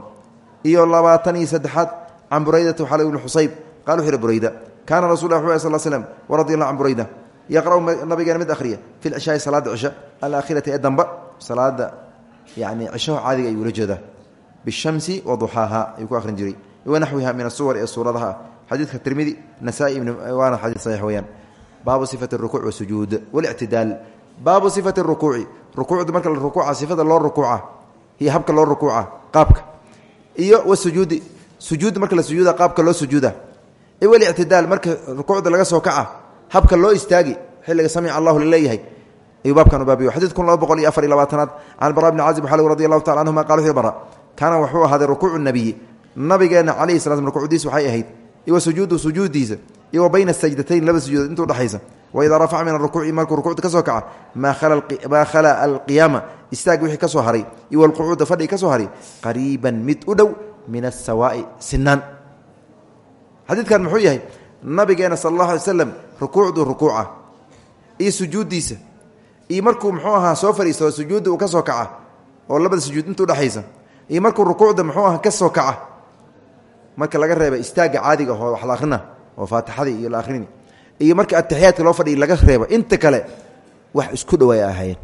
Iyo labaatan iyo saddexaad can buraydata waxaa ibnu xusayb qala wuxu yhi burayda kaana rasul lah sal slm waradi allah can burayda yaqra'u nabigeena mid akhriya fi lcishaai salaada cisha alaakhirati ee damba salaada yani cishaho caadiga ayuu la jeedaa bishamsi wa duxaaha ayuu ku akhrin jiray. Wanaxwiha min asuwar ee suuradaha ah xadiidka tirmidi nasaa-i waana xadiid saxiix weyaan baabu sifati rukuuc wasujuud walictidaal baabu sifati rukuuci rukuucda marka la rukuuca sifada loo rukuuca iyo habka loo rukuuca qaabka. Iyo wasujuudi sujuud marka la sujuuda qaabka loo sujuuda. Walictidaal marka rukuucda laga soo kaca habka loo istaagi xilliga samic allahu la leeyahay ayuu baabkan u baabiyo xadiid kun laba boqol iyo afar iyo labaatanaad can bara bni cazib xal radi allahu taala anhuma qala wuxu bara kaana wuxuu ahaaday rukuucu nabiyi nabigeena calayhi sala sl rukuucdiisa waxay ahayd. Iwa sujuudu sujuudiisa iyo wa bayna sajdatayn laba sujuudood intuu dhexaysa waidaa rafaca min arukuuci markuu rukuucda ka soo kaca maa khala alqiyaama istaag wixii ka soo haray iyo walqucuuda fadhigi ka soo haray qariiban mid u dhow min asawaa'i sinaan xadiidkan muxuu yahay nabigeena sal allahu alay slam rukuucdu rukuuca iyo sujuuddiisa iyo markuu muxuu ahaa soo fadhiisto sujuudda uu ka oo labada sujuud intuu dhexaysa iyo markuu rukuucda muxuu aha ka marka laga reeba istaagga caadiga oo wax la akhrina oo faatixadii iyo la akhrini iyo marka atixiyaadka loo fadhiya laga reebo inta kale wax isku dhow ay ahaayeen.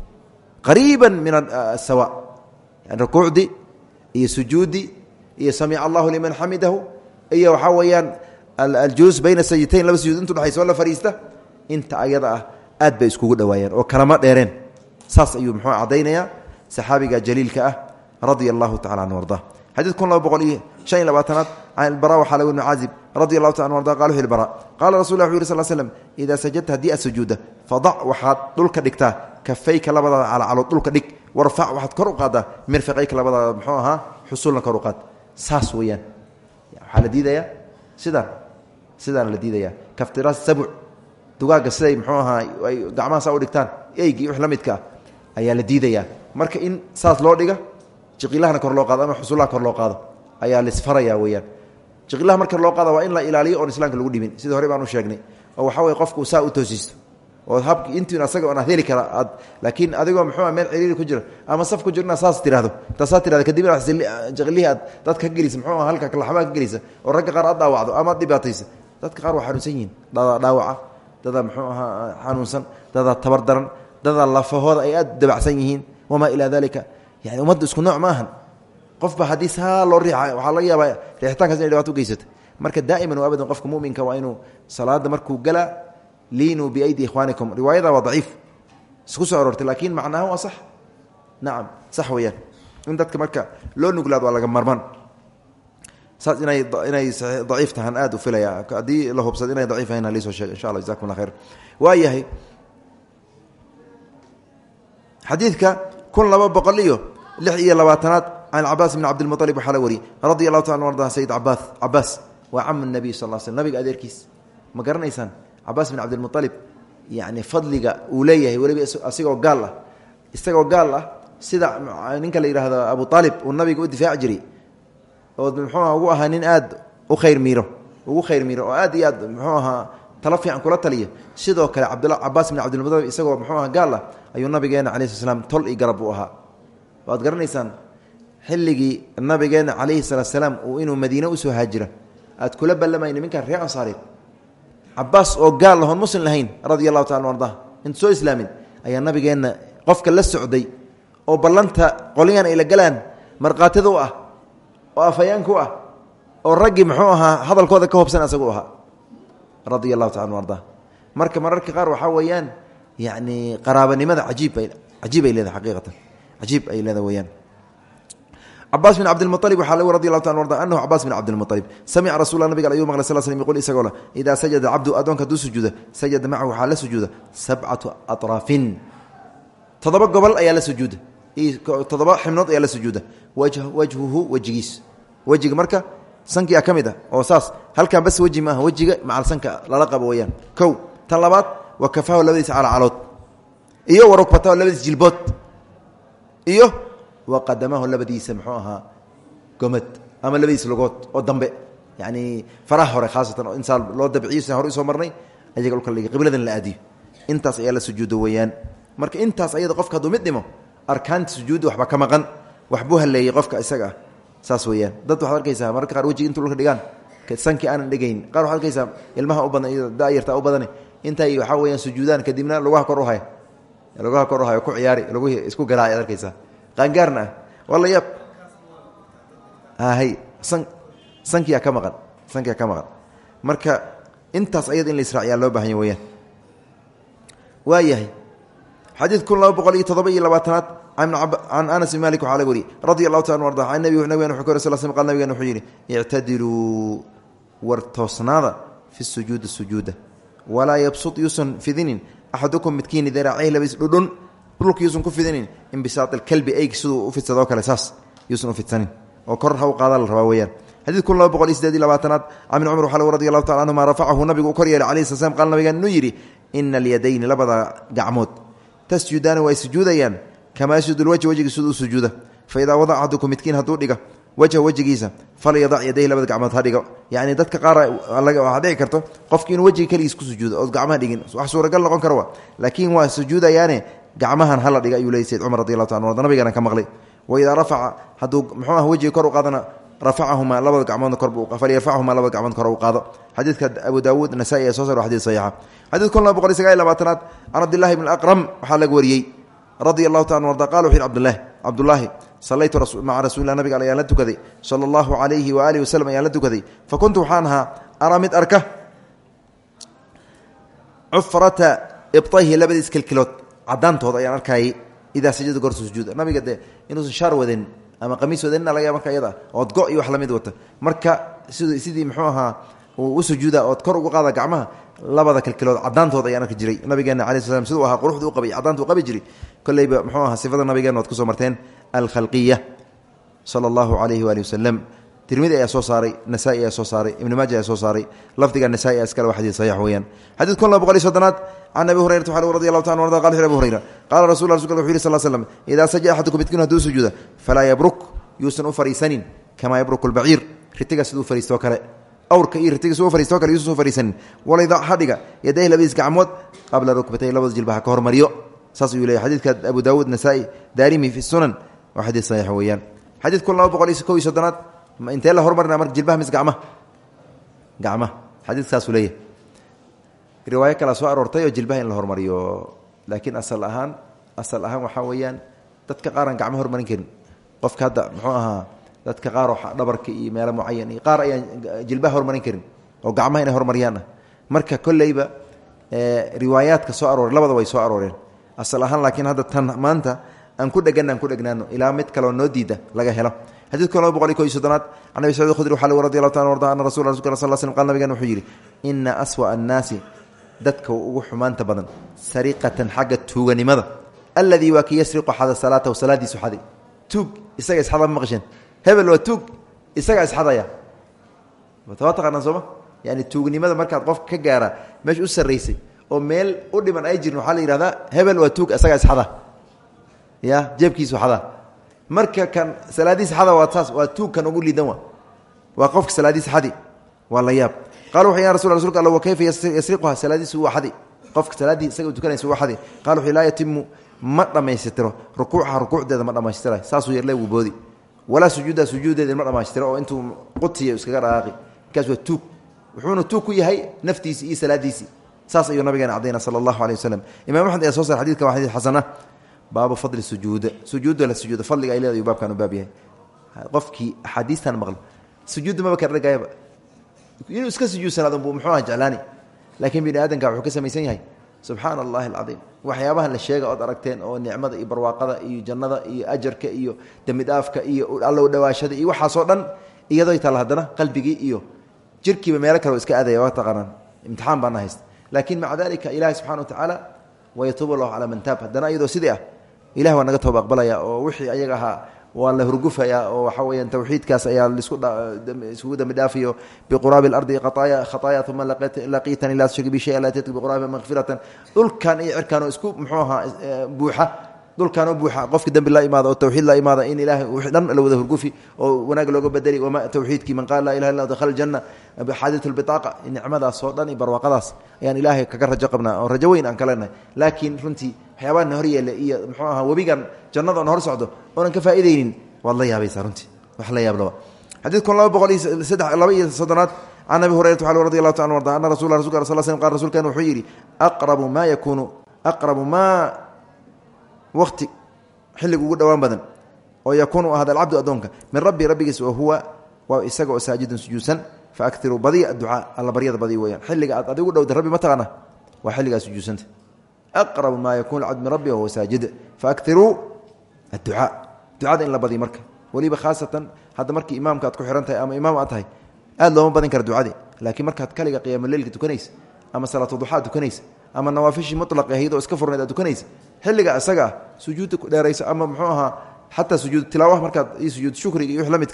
Qariiban min asawa rukuucdii iyo sujuuddii iyo samica allahu liman xamidahu iyo waxaa weeyaan aljuluus bayna sajitayn laba sujuud intu dhexaysa oo la fadhiista inta ayada ah aad bay iskugu dhowaayeen oo kalama dheereen. Saas ayuu muxuu caddaynayaa saxaabiga jaliilka ah radia allahu tacala anhu arda xadiid kun laba boqol iyo shan iyo labaatanaad can ilbara waxaa laga ibnu caazib radi allahu anu arda qala wuxu bara qaala rasul lah wuxu yiri sal slm idaa sajadta haddii aad sujuudda fadac waxaad dhulka dhigtaa kafayka labadaada calacalood dhulka dhig warfac waxaad kor u qaaddaa mirfiqayka labadaada muxuu ahaa xusuulna kor u qaad. Saas weeyaan. Waxaa la diidayaa? Sidaan sidaana la diidayaa. Kaftiraas sabc dugaagga siday muxuu ahaa ay gacmaha saa u dhigtaan eygii wix la midka ah ayaa laisfaraya weeyaan. Jiqilaha marka loo qaada waa in la ilaaliyo oon islaamka lagu dhibin. Sidii hore baan u sheegnay. Oo waxaa weye qofku saa u toosiisto oo habki intiin asaga oon heli kara aad laakiin adigoo muxuu meel ciriiri ku jira ama saf ku jira saas tirahdo intaad saas tirahdo kadib inaad jiqilihii aad dadka ka gelisa muxuu aha halka laxbaa ka gelisa oo ragga qaar aad dhaawacdo ama ad dhibaataysa. Dadka qaar waa xanuunsan yihiin. Dadaa dhaawaca dadaa muxuu ahaa xanuunsan dadaa tabar daran dadaa lafahooda ay aad dabacsan yihiin wamaa ilaa dalika yani ummadda isku nooc ma qofba haddii saa loo riixa waxaa laga yaabaa riixitaankaas inay dhibato u geysata marka daa'iman wa abadan qofka muminka waa inuu salaada markuu galaa liinuu biaydi ikhwaanikum. Riwaayada waa daciif. Isku soo aroortay laakiin macnaha waa sax. Nacam sax weeyaan. In dadka marka loo nuglaado waa laga marmaan saas inay inay daciif tahaan aad u filaya. Haddii la hubsado inay daciif ahayn haliisoo sheega insha allah jazakum allah khayr. Waa yahay xadiidka kun laba boqol iyo lix iyo labaatanaad can cabaas bn cabdilmualib waxaa la wariyey radi allahu taala arda sayid cabaas cabaas waa camu nabiy sal l slm nabiga adeerkiis ma garanaysaan cabaas bin cabdilmualib yani fadliga uu leeyahay weliba asigoo gaal ah isagoo gaal ah sida ninka la yidhaahdo abu aalib uu nabiga u difaaci jiray oo muxuu ugu ahaa nin aad u khayr miiro ugu khayr miiro oo aad iyo aad muxuu ahaa talo fiican kula taliya sidoo kale cabaas bin cabdilmualib isagoo muxuu aha gaal ah ayuu nabigeena calayi sl slam tol iyo garab u ahaa waad garanaysaan xilligii nabigeena calayhi salaat slaam uu inuu madiine u soo haajira aad kula ballamay niminkan reer ansaareed cabaas oo gaal lahoon muslim lahayn radia allahu taala arda soo islaamin ayaa nabigeenna qofka la socday oo ballanta qolyahan ay la galaan markhaatida u ah oo afhayaanka ah oo raggii muxuu ahaa hadalkooda ka hobsan asagu ahaa. Radia allahu arda marka mararka qaar waxaa weeyaan yacni qaraabanimada ajiib cajiib ay leedahay xaqiiqatan. Cajiib ay leedahay weyaan cabaas bin cabdilmualib waxaa lagu radi allahu ta arda anahu cabaas bin cabdilmualib samica rasulla nabiga ayuu maqlay sal slm yqul isagoo le idaa sajada cabdu addoonka hadduu sujuuda sajada macahu waxaa la sujuuda sabcatu atraafin toddoba gobol ayaa la sujuuda. Toddoba xibnood ayaa la sujuuda. Wajhuhu wejigiis wejiga marka sankia ka mid ah oo saas halkan bas weji maaha wejiga macal sanka lala qabo weyaan kow tan labaad wa kafahu labadiisa calacalood iyo warukbatahu labadiis jilbood. Iyo wa qadamahu labadiisa muxuu ahaa gomad ama labadiis lugood oo dambe. Yani faraha hore khaasatan oo loo dabciyo sidaan hore u soo marnay ayaga dhulka la qibladan la aadiyo. Intaas ayaa la sujuudo weeyaan. Marka intaas ayada qofka hadduu mid dhimo arkaanta sujuudda waxba ka maqan waxbuu haleeyey qofka isaga. Saas weeyaan. Dad waxaad arkaysaa mararka qaar wejiga intu dhulka dhigaan sankii aanan dhigayn. Qaar waxad arkaysaa ilmaha u badan dayarta u badane intay waxaa weyaan sujuudaan kadibna lugaha kor u haya. Lugaha kor u haya ku ciyaari luguhi isku garaac ad arkaysaa qaangaarna. Ah waa la yaab. Hay san sankiyaa ka maqan sankiyaa ka marka intaas ayada in la israaciyaa loo waa yahay xadiid kun laba boqol iyo toddoba iyo labaatanaad anas malik waxaa laga allahu taala arda an nabig nabigena wuxuu ka wary sl sl qal nabigena wuxuu yidhi ictadiluu war toosnaada fi sujuudi sujuuda walaa yabsud yuusan fidinin axadukum midkiini daraacayh labadiis dhudhun dhulka yuusan ku fidinin inbisaad alkalbi eyg siduu u fidsadoo kale saas yuusan u fidsanin. Oo kor ha u qaada la rabaa weyaan xadid kun laba boqol iyo sideed iyo labaatanaad can ibn cumar taala anhuma rafacahu nabigu u kor yeelay alayhi sla slam qaal nabigan inuu yidhi labada gacmood tasjudaani way sujuudayaan kamaa yasjudu lwajh wejiga siduu u sujuuda. Fa idaa wadaca axadukum midkiin hadduu dhiga wajha wejigiisa falyadac yadayhi labada gacmood ha dhigo. Dadka qaar waxaa dhici karto qofki inuu wejiga keligiis ku sujuudo gacmaha dhigin wax suuragal noqon kara wa laakiin waa gacmahan hala dhiga ayuu leeyay sayd cumar radi allahu ta an nabigana ka maqlay. Wa idaa rafaca hadduu muxuu ah wejiga kor u qaadana rafacahumaa labada gacmoodna kor falyarfachumaa labada gacmood kor u qaado. Xadiidka abu daawuud nasaa-i ee soo sar xadid saxiixa. Xadid kun laba boqol iyo sagaal iyo labaatanaad can cabdillahi bni aqram waxaa laga wariyey. Radia allahu taala arda qala wuxu yhi abdulahi cabdullaahi salaytu maca rasuulilah nabiga ayaan la tukaday. Sala allahu calayhi waaalihi waslem ayaan la tukaday. Fa kuntu waxaan ahaa araa mid arka cufrata ibtayhi labadiis kilkilood cadaantooda ayaan arkayay idaa sajada goorta sujuuda. Nabiga dee inuusan shaar wadan ama qamiis wadanina laga marka iyada ood go iyo wax la mid wata. Marka sid sidii muxuu ahaa uu u sujuuda ood kor ugu qaada gacmaha labada kilkilood cadaantooda ayaan arki jiray. Nabigeena cala sl slam siduu ahaa quruxda u qabay cadaanta u qabi jiray. Kolleyba muxuu ahaa sifada nabigeena waad ku soo marteen alkhalqiya sala allahu calayhi waali wasalam tirmidi ayaa soo saaray nasaa-i ayaa soo saaray ibni maaja ayaa soo saaray. Lafdiga nasaa-i iskale waa xadiid saxiix weeyaan. Xadiid kun laba boqol iyo soddonaad can abi hurayrata waxaa radi allahu taala arda qala wuxu abu hurayra qaala rasul rasulka wuxu yiri sal slam idaa sajada axadukum midkiin hadduu sujuuda falaa yabruk yuusan u fariisanin kamaa yabruku lbaciir ritiga siduu fariistoo kale awrka iyo ritiga siduu fariistoo kale yuusan u fariisanin. Walayda hadhiga yadayhi labadiis gacmood qabla rukbatay labada jilbaha ka hormariyo. Saas ayuu leeyahy xadiidka abu daawuud nasaa-i daarimi fi sunan waa xadiid saxiix weeyaan. Xadiid kun laba boqol iyo kow iyo soddonaad intee la hormarina marka jilbaha mis gacmaha gacmaha xadiidkaasuu leeyahay. Riwaayo kala soo aroortay oo jilbaha in la hormariyo. Laakiin asal ahaan asal ahaan waxaa weeyaan dadka qaaraan gacmo hormarin karin. Qofka hadda muxuu ahaa dadka qaaroo dhabarka iyo meelo mucayan iyo qaar ayaan jilbaha hormarin karin oo gacmaha inay riwaayaadka soo arooray labada way soo arooreen. Asal ahaan laakiin hadda tan maanta aan ku dhegan aan ku dhegnaano ilaa mid kaleo noo diida laga helo xadidku laba boqol iyo ko iyo soddonaad can abi sacid khudri waxaa radi allahu taala arda ana rasul rasulka sal slm qal nabigan wuxuu yidhi ina aswa'a annaasi dadka ugu xumaanta badan sariqatan xagga tuuganimada alladii waa ki yasriqu xada salaatahu salaadiisu xaday tuug isaga isxada ma hebel waa tuug isagaa isxadaya waa taqaanaa yani tuugnimada markaad qofka ka gaara meesha u sarraysay oo meel u dhiman ay jirin waxaa la hebel waa tuug isagaa isxada ya jeebkiisu xada marka kan salaadiisa xada waa taas waa tuug kan ugu liidan wa waa qofka salaadiisa xadi waa la yaab. Qala wuxu ya rasul rasulka alla wa kayfa yasriquha salaadiisu waa xadi qofka salaaddii isaga tukanaysa waa xadi qala wuxu laa yatimu ma dhammaystiro rukuucaha rukuucdeeda ma dhammaystira saasuu yerle wuu boodi. Walaa sujuuda sujuudeeda ma dhammaystiro oo intuu qutiya iskaga dhaqaaqi markaas waa tuug. Wuxuuna tuug ku yahay naftiisi iyo salaadiisii. Saas ayuu nabigeena cadayna sala allahu aleh waslem imam ayaa soo sar xadidka waa xadid xasana baabu fadli sujuuda sujuudda la sujuuda fadliga ay leedahay baabkan u baab yahay. Qofkii axaadiistan maqlo sujuudda maba kala dhagayaba inuu iska sujuudsanaado buu muxuu aha jeclaani? Laakiin bini aadamka wuxuu ka samaysan yahay. Subxaana allahi alcadiim. Waxyaabahan la sheega ood aragteen oo nicmada iyo barwaaqada iyo jannada iyo ajarka iyo dembi dhaafka iyo allow dhawaashada iyo waxaasoo dhan iyadoo taalla haddana qalbigii iyo jirkiiba meelo kale iska aadaya waa taqaanaan. Imtixaan baana haysta laakiin maca dalika ilahi subxana wa tacaala wayatuub allahu calaa man taab. Haddana iyadoo sidii ah ilah waa naga tooba aqbalaya oo wixii ayaga ahaa waa la hurgufaya oo waxa weyaan tawxiidkaas ayaa isugu dambi dhaafayo biquraabi اlardi khataaya uma laqiitani laa tushrik bi shaya laa tadki biquraabi makfiratan dhulkan iyo cirkanoo isku muxuu ahaa buuxa dulkaan u buuxa qofki dambi la imaada oo tawxiid la imaada in ilaahay uu dhan la wada hurgufi oo wanaag looga badeli wama tawxiidkii man qaala laa ilaha illa dakhala aljanna xaadatu lbitaaqa nicmadaas oo dhan iyo barwaaqadaas ayaan ilaahay kaga rajo qabnaa oo rajo weyn aan ka leenahay laakiin runtii waxyaabaana hor yeele iyo muxuu ahaa webigan jannada oon hor socdo oonan ka faa'iidaynin waad la yaabaysaa runtii wax la yaab laba xadiid kun laba boqol iyo saddex laba iyo soddonaad can abi hurayrata w radi allahu taala arda anna rasul rasulka sal sl qal rsulkan wuxuu yidhi aqrabu ma yakunu aqrabu ma waqti xilliga ugu dhowaan badan oo yakuunu ahada alcabdu addoonka min rabbi rabbigiis oo huwa waa isaga oo saajidun sujuudsan faaktiruu badiya adducaa alla baryada badiya weyaan xilliga aad adigu dhowda rabbi ma taqaana waa xilligaa sujuudsanta aqrabu maa yakunu cabd min rabbi wahuwa saajid faaktiruu adducaa ducada in la badiy marka. Weliba khaasatan hadda markii imaamka aad ku xihan tahay ama imaam aad tahay aad looma badin kara ducadii. Laakiin markaad kaliga qiyaamolleylka tukanaysa ama salaatu duxaa tukanaysa ama nawaafishii mutlaq ahaydoo iska furnayd aad tukanaysa xilliga isaga ah sujuudda ku dheeraysa ama muxuu ahaa xataa sujuud tilaawaha markaad iyo sujuud shukriga iyo wix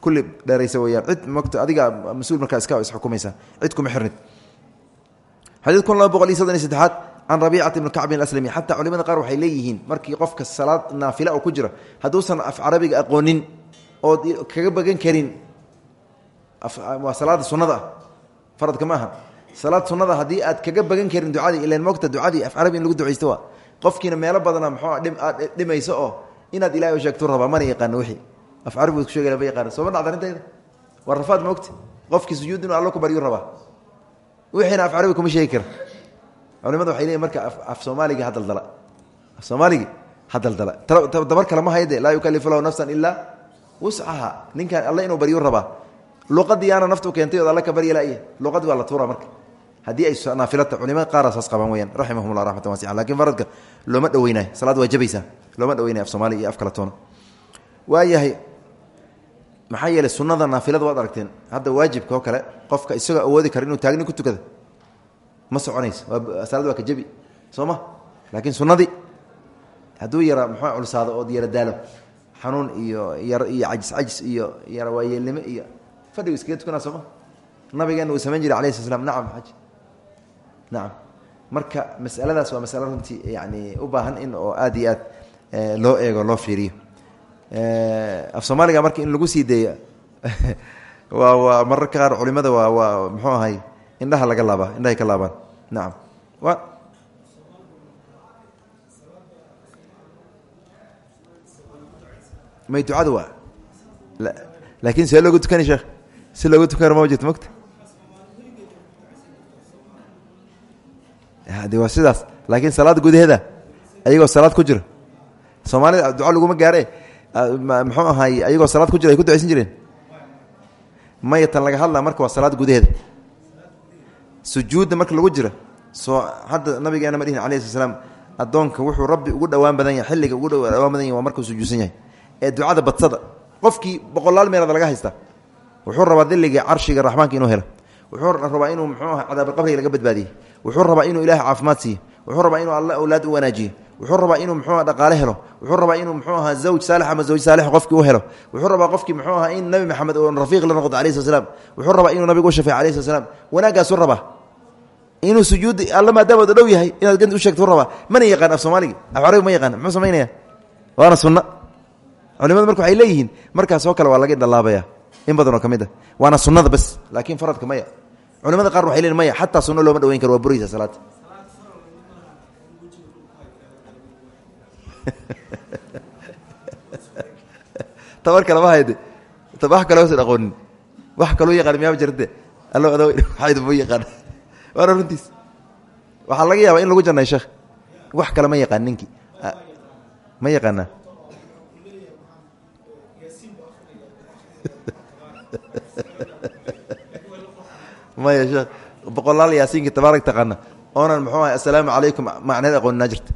kulli dheeraysa weyaan cid mota adiga mas'uul markaa iska isxukumaysa. Cid kuma xirnid. Xadiid kun laba boqol iyo soddon iyo saddexaad can rabiicata ibni aslami xataa culimada qaar waxay markii qofka salaad naafila ku jira hadduusan af carabiga aqoonin ood kaga bagan karin waa salaada sunnada ah. Faradka ma aha. Salaad sunnada haddii aad kaga bagan karin ducadii ilan mogta ducadii af carabi lagu ducaysto qofkiina meelo badana muxuu aad dhimayso oo inaad ilahay u sheegtu rabaa mana yaqaano wixii. Af carabi ku sheegay lama yaqaano. Sooma dhacda arintayda waa rafaad moogta qofkii sujuud inuu allo ku baryu rabaa. Wixiina af carabi kuma sheegi kara culimada waxay leeyiin marka af soomaaliga ha daldala af soomaaligi ha daldala dabar kale ma hayde. Laa yukalifu lahu nafsan ilaa wuscaha ninkan alle inuu baryu rabaa. Luqadii naftu keentay ood alle ka barya laya luqadii waa la tuura marka haddii ay naafilata culimada qaara saas qabaan weyaan raximahumullah raxmatan wasica laakiin faradka looma dhaweynayo. Salaad waa looma dhaweynayo af soomaaliya iyo af kala toona waayahay maxaa yeelay sunnada naafilada waad aragteen hadda waajibka oo kale qofka isagoo awoodi kara inuu taagni ku tukada ma soconayso. Salaad waa ka jabi soo ma? Laakiin sunnadii yara muxuu culsaado ood yara daalo xanuun iyo yar iyo cajis cajis iyo yara waayeelnimo iyo fadhigu iskaga tukanaa sooma nabigeena uu samayn jiray alayh sla slam nacam nacam marka masaladaas waa masalo runtii yani u baahan in oo aad iyo aad loo eego loo fiiriyo. Af soomaaliga marka in lagu sii deeyo waa waa mararka qaar culimada waa waa muxuu ahay indhaha laga laabaa indhahay ka laabaan. Nacam wa may ducada waa laakin see loogu tukani sheekh si loogu de waa sidaas laakiin salaada gudaheeda ayagoo salaad ku jira. Soomaalida duco laguma gaare. Muxuu ahaay ayagoo salaad ku jira ay ku ducaysan jireen? Maya laga hadlaa marka waa salaad gudaheeda. Sujuudda marka lagu jira soo hadda nabigeena ma dhihin alayh sl addoonka wuxuu rabbi ugu dhowaan badan yahay xilliga ugu dhowaan badan yahy waa markuu sujuudsan yahay. Ee ducada badsada qofkii boqolaal meelood laga haysta wuxuu rabaa dilliga carshiga raxmaanka inuu helo. Wuxuu rabaa inuu muxuu aha cadaabulqabriga laga badbaadiye wuxuu rabaa inuu ilaah caafimaad siiyo wuxuu rabaa inuu alla awlaad u wanaajiyo wuxuu rabaa inuu muxuu dhaqaale helo wuxuu rabaa inuu muxuu ahaa zawj saalix ama zawj saalix qofkii u helo wuxuu rabaa qofkii muxuu ahaa in nabi maxamed oo rafiiq la noqdo alayhi sl slam wuxuu rabaa inuu nabigu u shafeeco alayhi sl slam rabaa inuu sujuud alla maadaama dhow yahay inaad gant u sheegto rabaa. Mana yaqaan af soomaaligi af carabi ma yaqaan? Muxuu samaynaya waana sunna. Culimadu marka waxay leeyihiin markaas kale waa laga dhalaabaya in badan oo ka mid ah. Waana sunnada bas laakiin faradka maya culimada qaar waxay leeyihiin maya xataa sunno looma dhaweyn karo waa buraysa salaada tabar kale ma hayde. Wax kale hosan aqoonin wax kaloo yaqaan miyaama jirte allo ado waxaydbu yaqaan. Waana runtiis waxaa laga yaabaa in lagu jannay sheekh wax kale ma yaqaan ninkii ma yaqaanaa maya boqolaal yaasiinka tabaarak taqaana oonan muxuu ahay assalaamu calaykum macneed aqoonina jirta.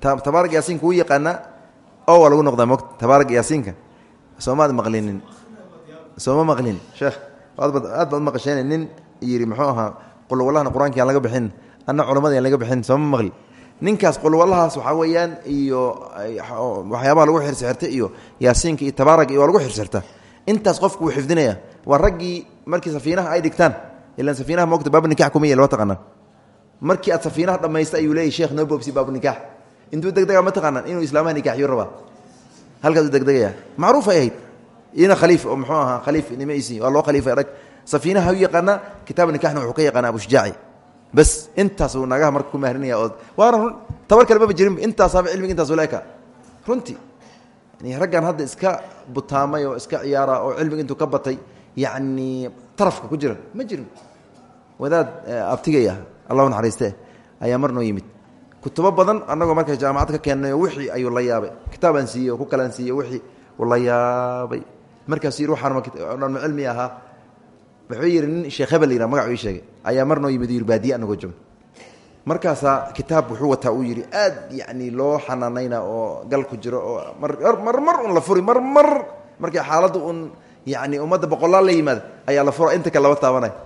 Tabaarak yaasiinka wuu yaqaanaa oo waa lagu noqdaa mogta tabaarak yaasiinka. Soomaad maqlinin. Sooma maqlin. Sheekh aad baad maqasheen nin yidhi muxuu ahaa qulwallahana qur'aanki aan laga bixin anna culamadii aan laga bixin sooma maqli. Ninkaas qulwallahaas waxaa weeyaan iyo waxyaabaha lagu xirsixirta iyo yaasiinka iyo iyo lagu xirsixirta. Intaas qofku wuu xifdinaya waa markii safiinaha ay dhigtaan ilan safiinaha moogta baabu nikax kuma yeel waa taqaanaan markii aad safiinaha dhammaysta ayuu leeyay sheekh noo boobsi baabu nikax intuu degdega ma taqaanaan inuu islaamaha nikaxyo rabaa halkaasuu degdegaya macruuf ay ahayd ina khaliif oo muxuu ahaa khaliif nimadiisi waa loo khaliifay rag safiinaha u yaqaanaa kitaab nikaxna wuxuu ka yaqaana abu shujaaci bas intaasuu nagaha marka ku mahrinaya oo waana run tabar kale maba jirin intaasaaba cilmiga intaasu leeka runtii yani raggan hadda iska butaamay oo iska ciyaara oo cilmiga intuu ka batay yacni tarafka ku jira ma jirin wadaad abtigay ah allahu naxariiste ayaa mar noo yimid. Kutubo badan annagoo marka jaamacad ka keennay wixii ayuu la yaabay. Kitaabaan siiyey oo ku kalaan siiyey wixii uu la yaabay. Markaasuu yidhi waxaan dhanma cilmi ahaa wuxuu yidhi nin sheekh hebel yidhaha magacu ii sheegay. Ayaa mar noo yimid yidhi baadiye annagoo joogno kitaab wuxuu wataa uu yidhi aad yacni loo xanaanayna oo gal ku jiro oo mar mar mar la furi mar mar markii xaaladda un yacni ummadda boqolaal la yimaada ayaa la fura. Inta kale laba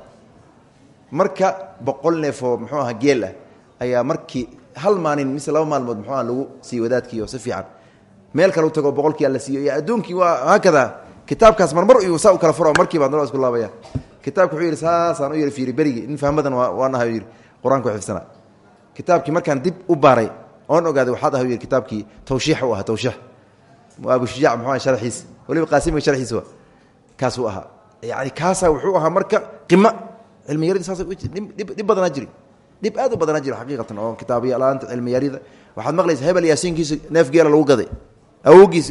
marka boqol neefoo muxuu aha geel ah ayaa markii hal maalin mise laba maalmood muxuu aha lagu siiy wadaadkiio si fiican. Meel kale u tago boqolkii alla siiyo. Iyo adduunkii waa haakada kitaabkaas marmar iyuu saa u kala furo markiiba adna isku laabaya. Kitaabka wuxuu yidhi saasaan u yidhi fiiri berigi. Nin fahmadan waan ahay yidhi qur'aanka u xifsanaa kitaabkii markaan dib u baaray oon ogaaday waxaad ah yidhi kitaabkii tawshiix u ahaa tawshiix. Abushujac muxuu aha sharxiisa waliba qaasimiga sharxiisa wa kaasuu ahaa. Yani kaasaa wuxuu ahaa marka qima dhib badanaa jiri. Dhib aad u badanaa jiri xaqiiqatan oo kitaabyalaanta cilmiyarida waxaad maqlaysa hebel yaasiinkiisa neef geela lagu gaday. Awowgiis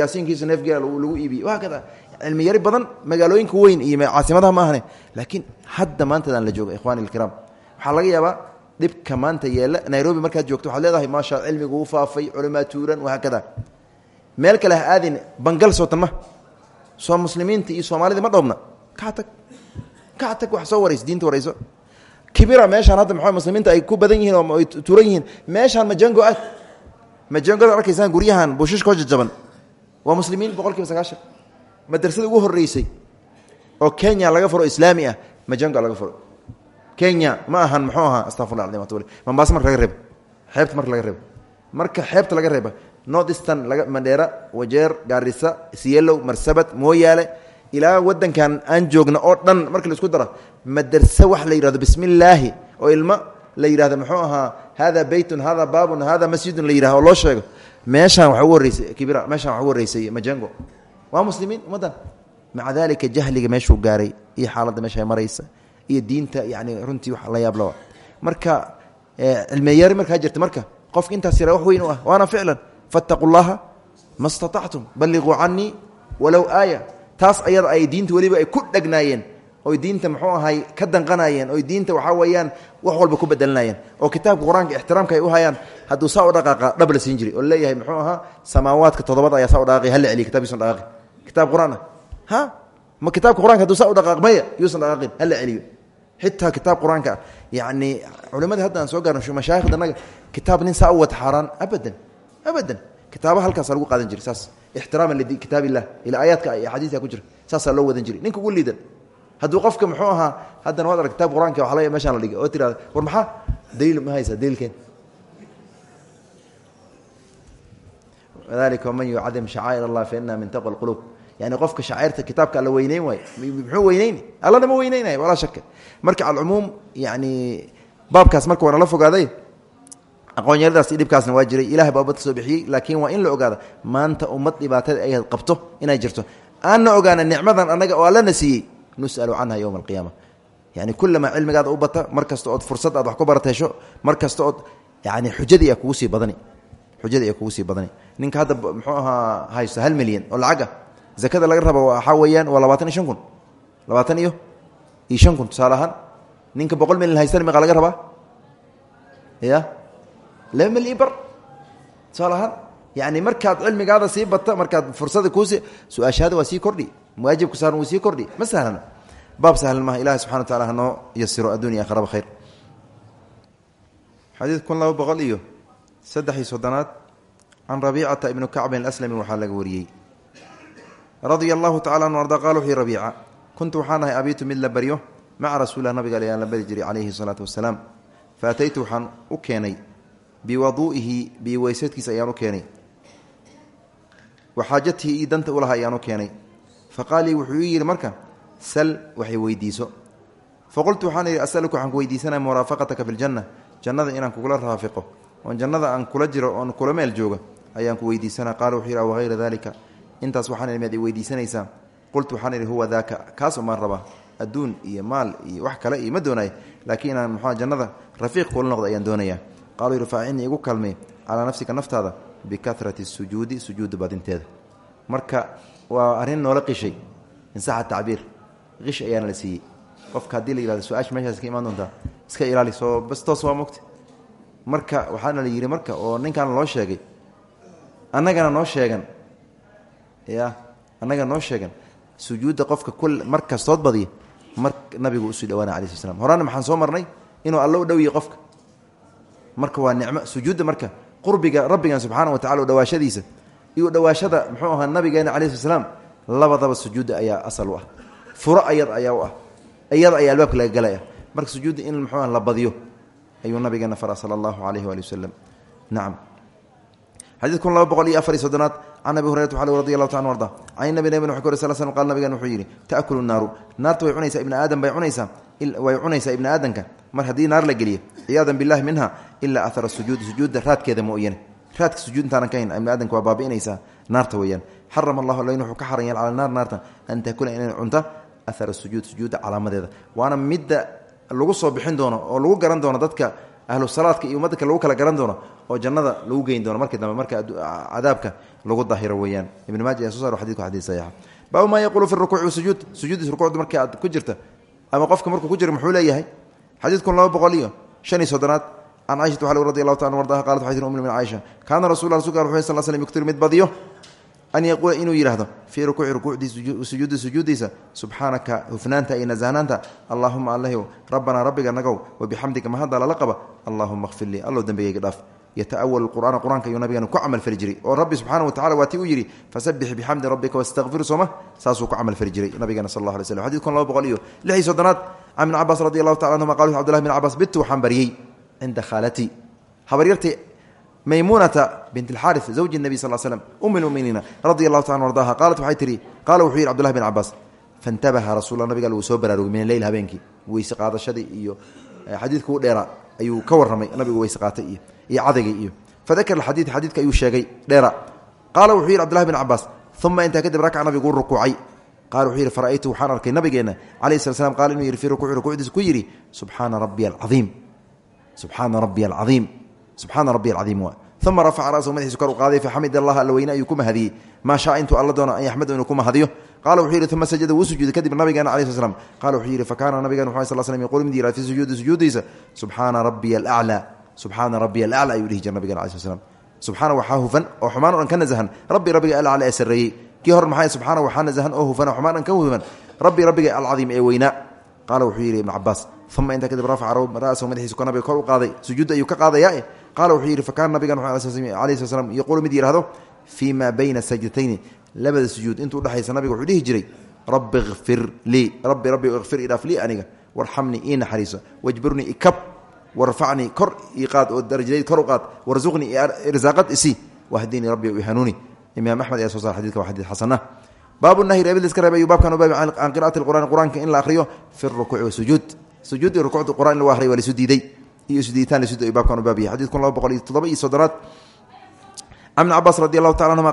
yaasiinkiisa neef geela lagu iibiyey waa kada cilmiyari badan magaalooyinka weyn iyo caasimadaha ma ahane laakiin hadda maantadaan la jooga ikhwani ilkiraam waxaa laga yaabaa dhibka maanta yeela. Nairobi markaad joogto waxaad leedahay maasha cilmigu u faafay culimaa tuuran wahaakada meel kale ha aadin bangal sootan ma. Soo muslimiinta iyo soomaalida ma dhoobna. Kaa tag kaa tag wax soo warayso diinta warayso kibira meeshaan hadda maxaa muslimiinta ay ku badan yihiin oo ay tuuran yihiin? Meeshaan majango ah majangoda arkaysaan guryahan buushishkoo jajaban waa muslimiin boqol kiiba sagaashan. Madrasada ugu horeysay oo kenya laga furo islaami ah majango laga furo. Kenya ma ahan muxuu ahaa? Astafurlah mambaase marka laga reebo? Xeebta marka laga reebo? Marka xeebta laga reeba? North eastern laga mandheera wajeer gaarisa sielow marsabad mooyaale ilaa wadankan aan joogno oo dhan markii la isku daro madarse wax la yidhahdo bismi illaahi oo ilmo la yidhahdo muxuu ahaa hada beytun hada baabun hada masjidun la yidhahdo oo loo sheego. Meeshaan waxa ugu horreysay kibira meeshaan waxa ugu horreysay majango waa muslimiin ummaddan. Maca dalika jahliga meeshuu gaaray iyo xaaladda meesha maraysa iyo diinta yani runtii wax la yaablawa marka cilmiyari markaa jirta marka qofka intaas yara wax weyn u ah waana ficlan. Fattaquu llaha ma staطactum balliquu canii walow aaya taas ayada ay diinta weliba ay ku dhegnaayeen oy diinta muxuu ahay ka danqanayeen oy diinta waxaa weeyaan wax walba ku bedelanayeen oo kitaabka qur'aanka ixtiraamka ay u hayaan hadduu saa u dhaqaaqa dhab la siin jiray oo leeyahay muxuu ahaa samaawaadka toddobada ayaa saa u dhaqaaqay hal la celiya kitabkiisan dhaqaaqi kitaab qur'aan ah. Ha? Ma kitaabka qur'anka haduu saa u dhaqaaq maya yuusan dhaqaaqin hal la celiyo. Xitaa kitaab qur'aanka ah yacni culimadii hadda aan soo gaarno mashaayikhda annaga kitaab nin saa u wata xaaraan abadan abadan. Kitaaba halkaasa lagu qaadan jiray saas ixtiraaman likitaab illah ila aayaadka iyo axaadiiska ku jira saasaa loo wadan jiray ninka ugu liidan hadduu qofka muxuu ahaa haddana waad arag kitaab qur'aanka waa laga meshaan la dhigay oo tirahda war maxaa daliil ma haysa daliilkeen dalika waman yucadim shacaa'ir allah fa inaha min taqwa alquluub yani qofka shacairta kitaabka alla weyneyn waayo muxuu weyneyni allana ma weyneynayo walaa shaka marka alcumuum yani baabkaas marka waa nala fogaaday aqoonyaradaas dhibkaasna waa jiray. Ilahay baa ummad soo bixiyey laakiin waa in la ogaada maanta ummad dhibaatada ay qabto inay jirto. Aanna ogaana nicmadan annaga oo allana siiyey nus'alu canha yowma alqiyaama yani kullamaa cilmigaada u bata mar kasta ood fursad aad wax ku barat hesho mar kasta ood yani xujadii kugu sii badani. Xujadii kugu sii badani. Ninka hadda muxuu ahaa haysto hal milyan oo lacag ah zakada laga raba waxaa weeyaan waa labaatan iyo shan kun. Labaatan iyo iyo shan kun tusaale ahaan ninka boqol milyan haystan meeqa laga rabaa? Ya laba mil io bar tusaale ahaan yani markaad cilmigaada sii bata markaad fursada kuusi su'aashaada waa sii kordhi waajibku saaran wuu sii kordhi ma sahlana baab sahlan maha ilahi subxana wa tacala hanoo yasiro addunya akhraba khayr xadiid kun laba boqol iyo saddex iyo soddonaad can rabiicata ibnu kacbin aslami waxaa laga wariyey radia allahu tacala anu arda qal wuxuu rabiica kuntu waxaan ahay abiitu mid la baryo maca rasuulilah nabiga ayaan la bari jiray calayhi salaatu wasalaam fa ataytu waxaan u keenay biwaduu'ihi biweysadkiisa ayaan u keenay. Wa xaajatihi io danta ulaha ayaan u keenay. Fa wuxuu ii marka sal waxay weydiiso. Waxaan idhi asaluka waxaan ku weydiisanaya muraafaqataka fi jannada inaan kugula raafiqo. Oon jannada aan kula jiro oon kula meel jooga ayaan ku weydiisanaa. Qaala wuxuu yidhi wahayra dalika intaas waxaan idhi miyaad weydiisanaysaa qultu waxaan huwa daaka kaas umaan rabaa adduun iyo maal iyo wax kale iyo ma doonaya laakiin inaan muxua jannada rafiiq kula noqdo ayaan doonayaa qaaluu yidhi igu kalmay calaa nafsika naftaada bikarati sujuudi sujuuda badinteeda marka waa arrin noola qishay insaxa tacbiir qish ayaana la siiyey qofka haddii la yihahdo meeshaas ka imaan doontaa iska ilaali soo bas toos waa mogta marka waxaana la yidhi marka oo ninkan loo sheegay annagana noo sheegan ya annaga noo sheegan sujuudda qofka kul mar kastood badiya mar nabigu u sii dhawaana alai sl slam horana soo marnay inuu allo u dhowiye qofka marka waa nicmo sujuudda marka qurbiga rabbigan subxaana wa tacala dhawaashadiisa iyo dhawaashada muxuu ahaa nabigeena calayi sl slam labadaba sujuudda ayaa asal u ah. Furo ayad ayaa u ah. Iyada ayaa albaabka laga galaya marka sujuudda in muxuu ah la badiyo ayuu nabigeena fara sala allahu alayhi waali wasalam nacam xadiid kun laba boqol iyo afar iyo soddonaad can abi hurayrata waxaa radi allahu ta an arda. Can nabi nabig wuxuu ka wari sal slam qal nabigan wuxuu yidhi taakulu naaru naarta way cunaysaa ibni aadam bay cunaysaa way cunaysaa ibni aadamka. Mar haddii naar la geliyo ciyaadan billahi minha ilaa ahara sujuudi sujuudda raadkeeda mooyane raadka sujuud intaanan ka hayn ibni aadamka waa baabi'inaysaa naarta weeyaan. Xarama allahu alayn wuxuu ka xaran yaal cala naar naarta an takuna inay cunta ahara sujuud sujuudda calaamadeeda. Waana midda lagu soo bixin doono oo lagu garan doono dadka ahlu salaadka iyo ummadka lagu kala garan doono oo jannada lagu geyn doono. Markii dambe marka cadaabka lagu dahiro weeyaan. Ibn maaja ayaa soo saar xadidku xadiid saxiixa baabu maa yaquulu fi rukuuci wasujuud sujuuddiis rukuucda markii aad ku jirta ama qofka markuu ku jira muxuu leeyahay? Xadiidkun laba boqol iyo shan iyo soddonaad. Can caishata waxaa radi allahu taala ardaha qalat waxay tir ummi min caaisha kaana rasul rasulka wuxuu sal slm yuktir mid badiyo an yaquula inuu yidhaahdo fii rukuuci rukuucdii sujuudi sujuudiisa subxaanaka hufnaanta iyo nasahnaanta allaahuma allahw rabbanaa rabbiga nagow wabixamdika mahadda lala qaba allahuma kfir lii allow dembigayga dhaaf yataawal qur'aana qur'aanka ayuu nabigan ku camalfali jiray oo rabbi subxaana wa tacala waa tii u yidhi fasabbix rabbika wastakfir sooma saasuu ku camalfali jiray nabigeena sal allah alay slm xadidkun laba boqol iyo lix iyo soddonaad can ibn cabaas radi allahu tacala anhuma bitu waxaan bariyey cinda habaryartay maymunata bint اxaari zawji الnabi sal slm um اlmuminiina radi allahu taala ardaha qaalat waxay tihi qaala wuxuu yidhi cbdullahi bn cabaas faintabaha rasul nabiga wuu soo baraarugay min aleyl habeenkii weyse qaadashadii iyo xadiidka u dheera ayuu ka warramay nabigu weyse qaatay iyo iyo cadagii iyo fadakara xadiid xadiidka ayuu sheegay dheera qaala wuxuu yidhi cbdullahi bn cabaas uma intaa kadib rakaca nabigu u rukuucay qala wuxuu yidhi fara'aytu waxaan arkay nabigeenna calayh slat slam qaala inuu yidhi fii rukuuci rukuucdiisa ku yidhi subxaana rabbiya alcaiim subxaana rabbiya alcaiim subxaana rabbiy alcaiim waa uma rafaca rasahu madaxiisu kor u qaaday faxamid allah alla weyne ayuu ku mahadiyey maa shaa intuu alla doono an yaxmadu inuu ku mahadiyo qaala wuxuu yidhi uma sajada wuu sujuuday kadib nabigeena cala sl slam qala wuxuu yidhi fakaana nabigan wxu sl slm yqul mid yihah fi sujuudi sujuudiisa subxaana rabbiya alaclaa subxaana rabbiya alaclaa ayuu dhihi jira nabigena cala sl slam subxaana waxaa hufan oo xumaan o dhan ka nasahan rabbi rabbiga alacla ee sarreeyey. Kii hor maxay? Subxaana waxaa nasahan oo hufan oo xumaan dhan ka hufan. Rabbi rabbiga alcadiim ee weynaa qaala wuxuu yidhi ibnu cabaas uma intaa kadib rafaca rasahu madaxiisu ka nabiga kor u qaaday sujuudda ayuu ka qaadaya qaala wuxuu yidhi fakaana nabigan alayh sl slam yaquulu mid yihahdo fii maa bayna sajdatayni labada sujuud intuu udhexaysa nabiga wuxuu dhihi jiray rabbi kfir lii rabbi rabbi ikfir idhaaf lii aniga warxamnii ii naxariiso wajburnii ikab warfacnii kor ii qaad oo darajadayd kor u qaad warsuqnii irsaaqad isii wahdinii rabbi hanuuni imaam axmed ayaa soo saar xadidka waa xadiid xasana. Baabu nahyi reebid iska reeb ayuu baabkan u baabi can qira'ati lqur'ani qur'aanka in la akhriyo fi rukuuci wasujuud sujuud. Iyo rukuucda qur'an in lagu ahriyo waa laisu diiday iyo isdiitaan ayuu baabkan u baabiya xadid kun laba boqol iyo toddoba iyo soddonaad can ibn cabaas radi allahu tacala anhuma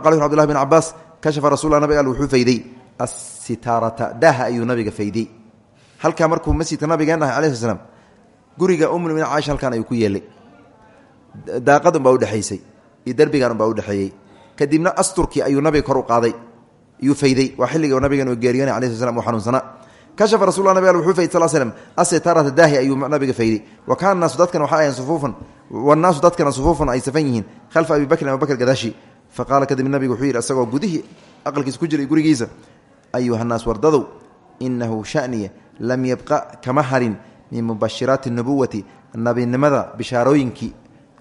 kashafa rasulla nabig al wuxuu fayday. Asitaarata daaha ayuu nabiga fayday. Halkaa markuu masjidka nabigeen ahay alayh sl slam guriga umulmina caaisha halkan ayuu ku yeelay. Daaqad unbaa udhexaysay iyo derbigan unbaa udhexeeyey kadibna asturkii ayuu nabiga kor u qaaday yuu fayday. Waa xilliga nabigan geeriyoonay alay sl slam uu xanuunsanaa kashafa rasul nabig al wuxuu fayday sal slm asitaarata daahi ayuu nabiga fayday wa kaana naasu dadkan waxay ahayn sufuufan wannaasu dadkana sufuufan ay safan yihiin khalfa abi bakrin abubakr gadaashi fa kadib nabigu wuxuu yidhi isagoo gudihii aqalkiisa ku jiray gurigiisa ayuhannaas wardadow inahu shaniya lam yabqa kama harin min mubashiraati nubuwati nabinimada bishaarooyinkii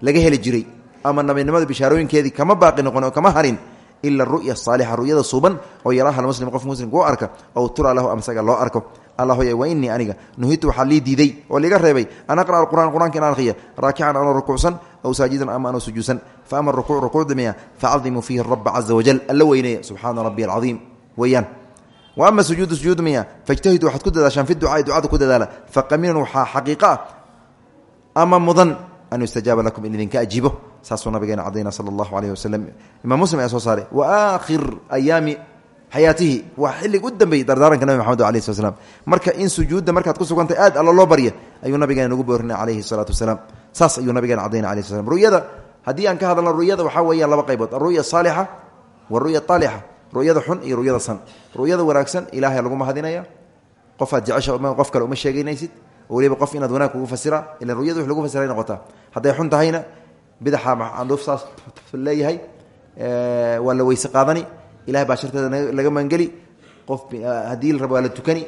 laga heli jiray ama nabinimada bishaarooyinkeedii kama baaqi noqon oo kama harin ila ru'ya saalixa ru'yada suuban oo yaraha muslim qof muslimka u arka ow tura lahu amasaga loo arko allahy wa inii aniga nuhitu waxaa lii diiday oo liga reebay an aqra'a alqur'an qur'anka inaan akhriya raakican anoo rukuucsan aw saajidan ama anoo sujuudsan fa ama rukuuc rukuucda miya facadimuu fiihi raba caza wajal alla weyneeya subxaana rabbi alcadiim weeyaan wa ama sujuudu sujuud miya fajtahidu waxaad ku dadaashaan fi ducaai ducada ku dadaala faqaminan waxaa xaqiiqo ah ama mudan an yustajaaba lakum in idinka ajiibo saasuu nabigeena cadayna sala allahu aleyh wasalam imaam muslim ayaa soo saaray wa aakhir ayaami xayaatihi waa xilliga u dambeeyey dardaaranka nabi maxamed alayh slat slam marka in sujuudda markaad ku sugantay aad alla loo barya ayuu nabigeena nagu boorina calayhi salaatu wasalaam. Saas ayuu nabigeena cadayna alayh sl ru'yada haddii aan ka hadalno ru'yada waxaa weeyaan laba qaybood. Alru'ya asaalixa waru'ya aalixa ru'yada xun iyo ru'yada san. Ru'yada wanaagsan ilaahay lagu mahadinaya. Qofaad jecesha qof kale uma sheegaynaysid oo weliba qof inaad wanaag kugu fasira ila ru'yada wix bidaxa andhuuf saas leeyahay waa la weyse qaadani. Ilahay baa sharteeda laga mangeli. Qof haddii la rabo waa la tukani.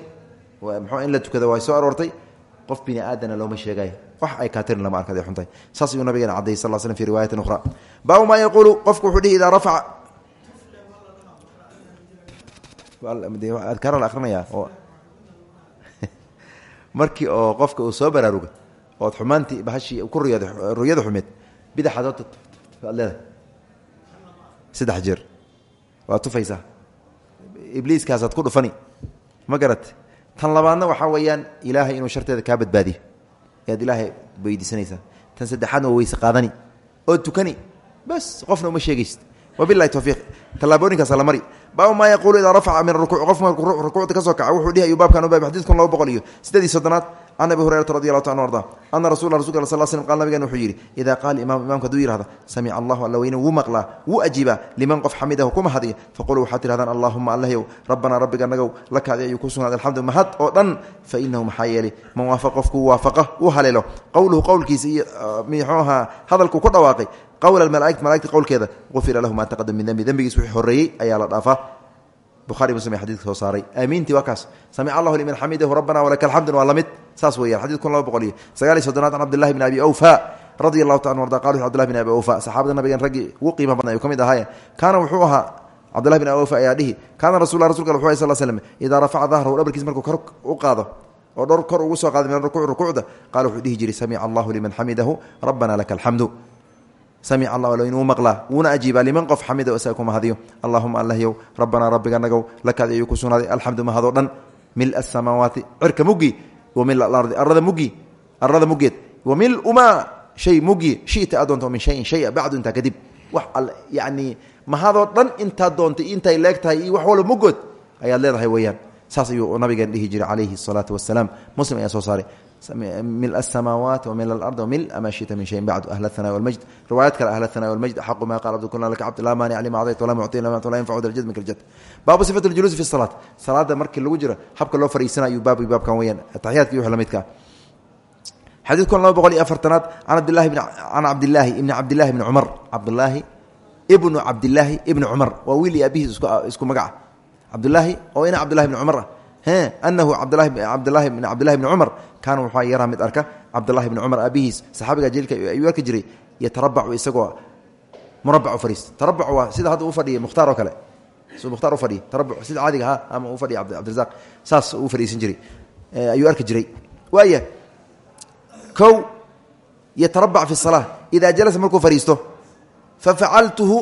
Mxuu in la tukada waa soo aroortay. Qof bini aadana looma sheegayo wax ay kaatirin lama arka aday xuntahay saas ayuu nabigeena cadayy sal slm fi riwaayatin ukhra baabu maa yaquulu qofku wuxuu dhihi idaa rafaca adkaara la akrinaya oo. Markii oo qofka uu soo baraaruga ood xumaantii bahashii ku ruyada ruyada xumeed bidaxaad ad leedahay. Saddex jeer. Waa tufaysaa. Ibliiskaasaad ku dhufani. Ma garat tan labaadna waxaa weeyaan ilaahay inuu sharteeda kaa badbaadiyo. Ayaad ilaahay weydiisanaysaa. Tan saddexaadna waa weyse qaadani. Oo tukani. Bas qofna uma sheegaysid. Wabilahi towfiiq tallaabooyinkaasa la mari baabu maa yaquulu idaa rafaca min rukuuc. Qof markuu rukuucda ka soo kaca wuxuu dhihi ayuu baabkan u baabay. Xadidkun laba boqol iyo siddeed iyo soddonaad can abi hurayrata radi allahu ta anu arda ana rasula rasulka al sal slm qal nabigan wuxuu yidhi idaa qaala imam imamka haduu yihahda samica allahu alla weyne wuu maqlaa wuu ajiibaa liman qof xamidahu ku mahadiya faquluu waxaad tihahdaan allahuma allahyow rabbanaa rabbiga nagow lakaadi ayuu ku sugnaad alxamdu mahad oo dhan fa inahu maxaa yeelay man waafaqa qofkuu waafaqa uu haleelo. Qowluhu qowlkiisa iyo mxuu ahaa hadalkuu ku dhawaaqay qowla malaaigti malaigta qowlkeeda ufira lahu maa taqadam min dembi dembigiis wixii horreeyey ayaa la dhaafaa buhari muslim ee xadidka soo saaray aamiintii waa kaas samica allahu liman xamidahu rabbana walaka alxamdu waa la mid saas weeyaan xadid kun laba boqol iyo sagaal iyo soddonaad can cabdillahi bn abi awfa radia allahu ta an arda qal cbdillahi bn abi awfa saxaabada nabigan raggii ugu qiima badna ayuu ka mid ahaayeen kaana wuxuu ahaa cabdillahi bn abi awfa ayaa dhihi kaana rasul rasulka wuxu ay sal slm idaa rafaca dahrahu dhabarkiis markuu kor u qaado oo dhor kor ugu soo qaaday min rukuuc rukuucda qaala wuxuu dhihi jiray samica allahu liman xamidahu rabbana laka alxamdu samic allah inuu maqlaa wuuna ajiibaa liman qof xamida isaga ku mahadiyo allahuma allahyow rabbanaa rabbiga nagow lakaad ayuu ku sugnaaday alxamdu mahadoo dhan mil asamaawaati cirka muggi wa mil alardi arada muggi arada muggeed wa mil umaa shay muggi shita aad doonto min shayin shaya bacdu intaa kadib wax yacni mahadoo dhan intaad doontay intay leeg tahay iyo wax walba muggood ayaad leedahay weeyaan saas ayuu nabigeen dhihi jiray calayhi الsalaatu wasalaam mil الsamaawaati wmil alard wmil ma shita min shayin bacdu ahl الhana wاlmajd riwaayad kale ahl الhana wاlmajd axaqu ma qala cabdkuna laka cabd laa maanic lima acdayt walaa mucطi lama la yanfacu daljad minka ljad baabu sifat اljuluusi fi الsalaat salaada markii lagu jiro habka loo fariisana ayuu baab baabkan weyaan taxiyaadka iyo wx la midka xadiid kun laba boqol iyo afartanaad an abdilahi can cabdilaahi ibni cabdillahi bni cumar cabdilaahi ibnu cabdilaahi ibni cumar waa wiil iyo abihiis isku magaca cabdilaahi oo ina cabdillahi bni cumar ah anahu cabdlahi cabdlahi bn cabdillahi bni cumar kaana wuxua yaraa mid arka cabdulahi bni cumar abihiis saxaabiga jiilka ayuu arki jiray. Yatarabacu isagoo murabac u fadhiista tarabac waa sida hadda u fadhiya mukhtaar oo kale. Su mukhtaar u fadhiya tarabuc sida caadiga ha ama u fadhiya cabdirazaq saas uu fadhiisan jiray. Ayuu arki jiray. Waaya kow yatarabac fi salaa idaa jalasa markuu fadhiisto fafacaltuhu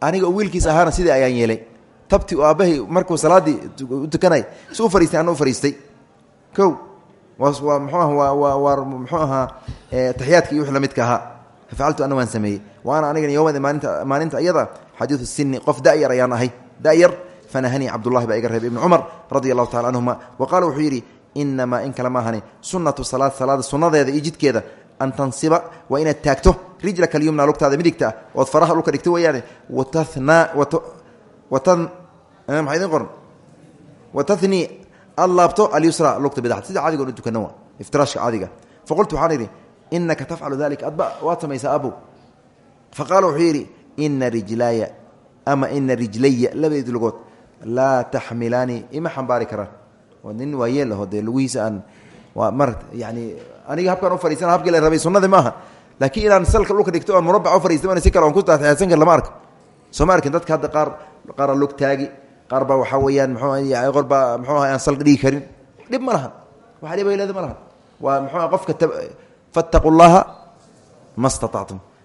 aniga wiilkiis ahaana sidii ayaan yeelay. Tabti oo aabbahay markuu salaaddii u tukanay si u fariistay ana u fariistay kow waa mxuu aha waa waa waa muxuu ahaa taxiyaadka iyo wix la midka ahaa. Fafacaltu ana waan sameeyey. Wa ana anigana yowmada maalinta iyada xadiidu sini qof da'yar ayaan ahay. Da'yar fanahanii cabdullahi baa iga reebay ibni cumar radia allahu tacala canhuma wa qaala wuxuu yidhi inamaa in kale maahani sunnatu salaad salaada sunnadeeda iyo jidkeeda an tansiba waa inaad taagto. Rijlaka alyumna lugtaada midigta. Ah ood faraha dhulka dhigto weeyaane. Watanaa watan maxaa idin qoran watathnii aad laabto alyusra lugta bidaxda sida o dhan tukana wa iftiraashka caadiga. Faqultu waxaan idhi inaka tafcalu dalik adba waad samaysaa abow faqaala wuxuu yidhi ina rijlaaya ama ina rijlaya labadeed lugood laa taxmilaanii ima xambaari karaan. Nin waa yeel aho dee lugihiisa aan waa marat yani aniga habkaan u fadhiisana habkii la rabay sunnadii maaha. Laakiin inaan salka dhulka dhigto oon murabac u fadhiista si kale on ku taataysan kar lama arko. Soo ma arkin dadka hadda qaar qaara lug taagi qaar baa waxaa weeyaan mxuu qor baa mxuu aha aan karin. Dhib ma lahan. Waxa dhib ay leeda ma lahan. Waa qofka fattaqu llaha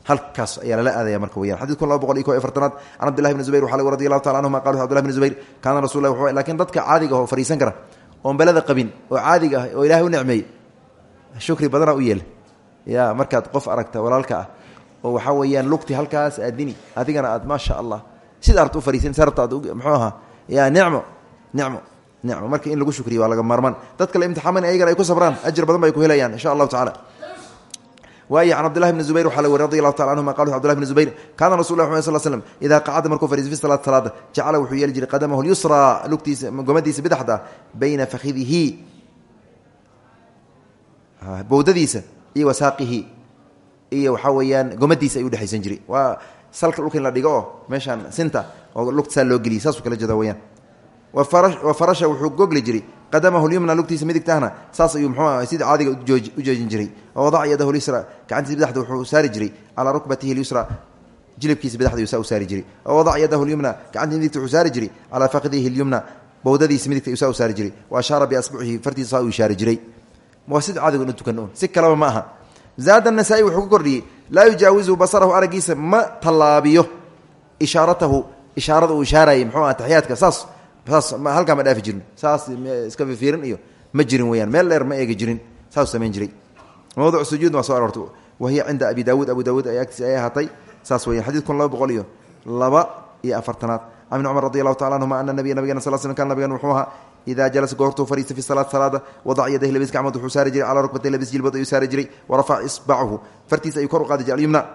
halkaas ayaa lala aadaya marka weyaan xadid laba boqol iyo ko afartanaad can cabdillahi bni zubayr waxaa radi allahu taala anhuma qala cbdillahi bni zubayr kaana rasul lah laakiin dadka caadiga ah oo fadhiisan kara oon beleda qabin oo caadiga ah oo ilahay u necmeeyey shukri badana u yeela ya markaad qof aragta walaalka ah oo waxaa weeyaan lugti halkaas aadini adigana aad maasha allah sida art u fariisan sarta ad mxuu ahaa ya nicmo nicmo nicmo. Marka in lagu shukriyo waa laga maarmaan dad kale imtixaaman ayagana ay ku sabraan. Ajir badan ba ay ku helayaan insha allahu tacala waay can cabdillahi bni zubayr waxaa la weri radi allahu taala anhuma qala cbdillahi bni zubayr kaana rasul lah sl slm idaa qacada markuu fariiso fi salaati salaada jacala wuxuu yeeli jiray qadamahu lyusraa lugtiisa gomadiisa bidexda bayna fakhidihi bowdadiisa iyo wasaaqihi iyo waxaa weeyaan gomadiisa ayuu dhexaysan jiray. Waa salka dhulka in la dhigo oo sinta oo lugtasaa loo geliyay saasuu kala jeeda weyaan wa farasha wuxuu gogli jiray qadamahu lyumna lugtiisa midigtahna saas ayuu mxuu sida caadiga u joojin jiray. Oo wadaca yadahu lyusra gacantiisa bidexda wuxuu saari jiray calaa rukbatihi lyusra jilibkiisa bidexda saa u saari jiray. Oo wadaca yadahu lyumna gacantiisa midigta wuxuu saari jiray calaa fakhdihi lyumna bowdadiisa midigta saa u saari jiray. Wa ashaara biasbucihi fartiisa saa u ishaari jiray. Waa caadiga u tukan si kaleba ma aha. Zaada nasaa-i wuxuu kordhiyey laa yujaawizu basarahu araggiisa ma tallaabiyo ishaaratahu ishaarada uu ishaarayay mxuu ah taxiyaadka saas saas halkaa ma dhaafi jirin. Saas iska fiirin iyo ma jirin weyaan meel dheer ma eegi jirin. Saasuu samayn jiray. Mawduc sujuud waa soo aroortay. Wahiya cinda abi daawuud. Abu daawuud ay agtiisa ay ahaatay. Saas weyan xadid kun laba boqol iyo laba iyo afartanaad. Can ibni cumar radi allahu tacala anhuma ana nabiya nabigena sal ahaa idaa jalasa goortuu fariista fi salaat salaada wadac yadayhi labis gacmood wuxuu saari jiray calaa rukbatay labis jilbood ayuu saari jiray warafac isbachu fartiisa ayuu kor u qaadi jiray alyumna